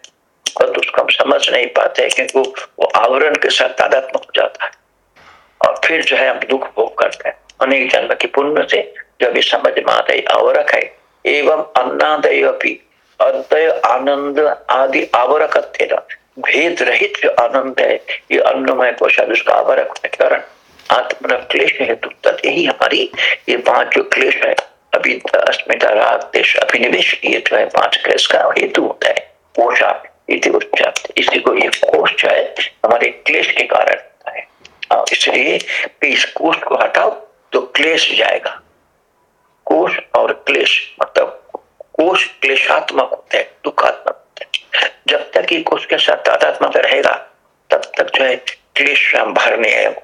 Speaker 1: और तो उसको हम समझ नहीं पाते क्योंकि वो आवरण के साथ तादात्मक हो जाता है। और फिर जो है हम दुख भोग करते हैं। अनेक जन्म की पुण्य से जब ये समझ में आता है आवरक है, एवं अन्नादय अद्वय आनंद आदि आवरक भेद रहित जो आनंद है, ये अन्नमय कोशाद उसका आवरक के कारण? आत्म क्लेश हेतु तत् यही हमारी ये पाँच जो क्लेश है, अभी अस्मिता राग देश अभिनिवेश, ये जो है पाँच क्लेश का हेतु होता है। कोशा इसी को ये कोष जो है, हमारे क्लेश के कारण है। इसलिए इस कोष को हटाओ तो क्लेश जाएगा। कोष और क्लेश मतलब कोष क्लेशात्मक होता है, दुखात्मक। जब तक एक उसके साथ तादात्मक रहेगा, तब तक जो है क्लेश हम भरने हैं।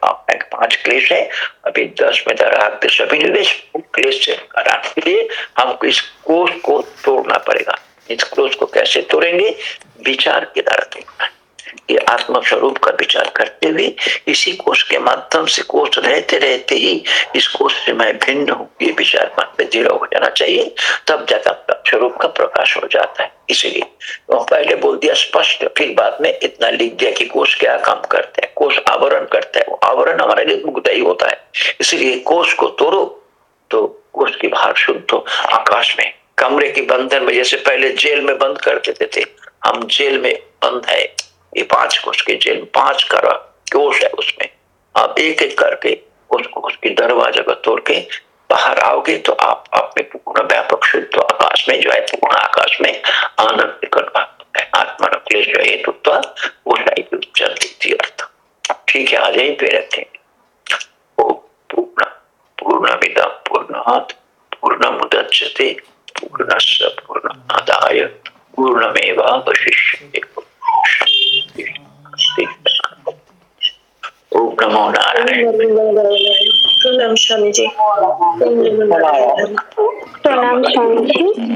Speaker 1: पाँच क्लेश है, अभी दस में राग सभी क्लेश से के लिए हमको इस कोष को तोड़ना पड़ेगा। इस कोष को कैसे तोड़ेंगे? विचार के द्वारा तोड़ना ये आत्म स्वरूप का विचार करते हुए इसी कोष के माध्यम से कोष रहते रहते ही इस कोष से मैं भिन्न हूँ। ये विचार मन में दृढ़ हो जाना चाहिए, तब जाकर स्वरूप का प्रकाश हो जाता है। इसीलिए तो पहले बोल दिया स्पष्ट, फिर बाद में इतना लिख दिया कि कोष क्या काम करते हैं, कोष आवरण करता है। आवरण हमारे लिए मुग्धई होता है। इसीलिए कोष को तोड़ो तो कोष की बाहर शुद्ध हो। आकाश में कमरे के बंधन में, जैसे पहले जेल में बंद कर देते थे। हम जेल में बंद है। ये पाँच कोष के जेल पाँच कर कोष है उसमें? आप एक एक करके उसको उसकी दरवाज़ा को तोड़ के बाहर आओगे तो आप अपने पूर्ण व्यापक शुद्ध आकाश में जो है, पूर्ण आकाश में आनंद आत्मा जो हेतु अर्थ। ठीक है आ जाइए पे रखेंगे पूर्ण पूर्ण विदा, पूर्णात, पूर्ण मुदच्यते पूर्णस्य पूर्णमादाय पूर्णमेवावशिष्यते। ओम नमो नारायण
Speaker 2: प्रणाम स्वामी जी। प्रणाम स्वामी जी।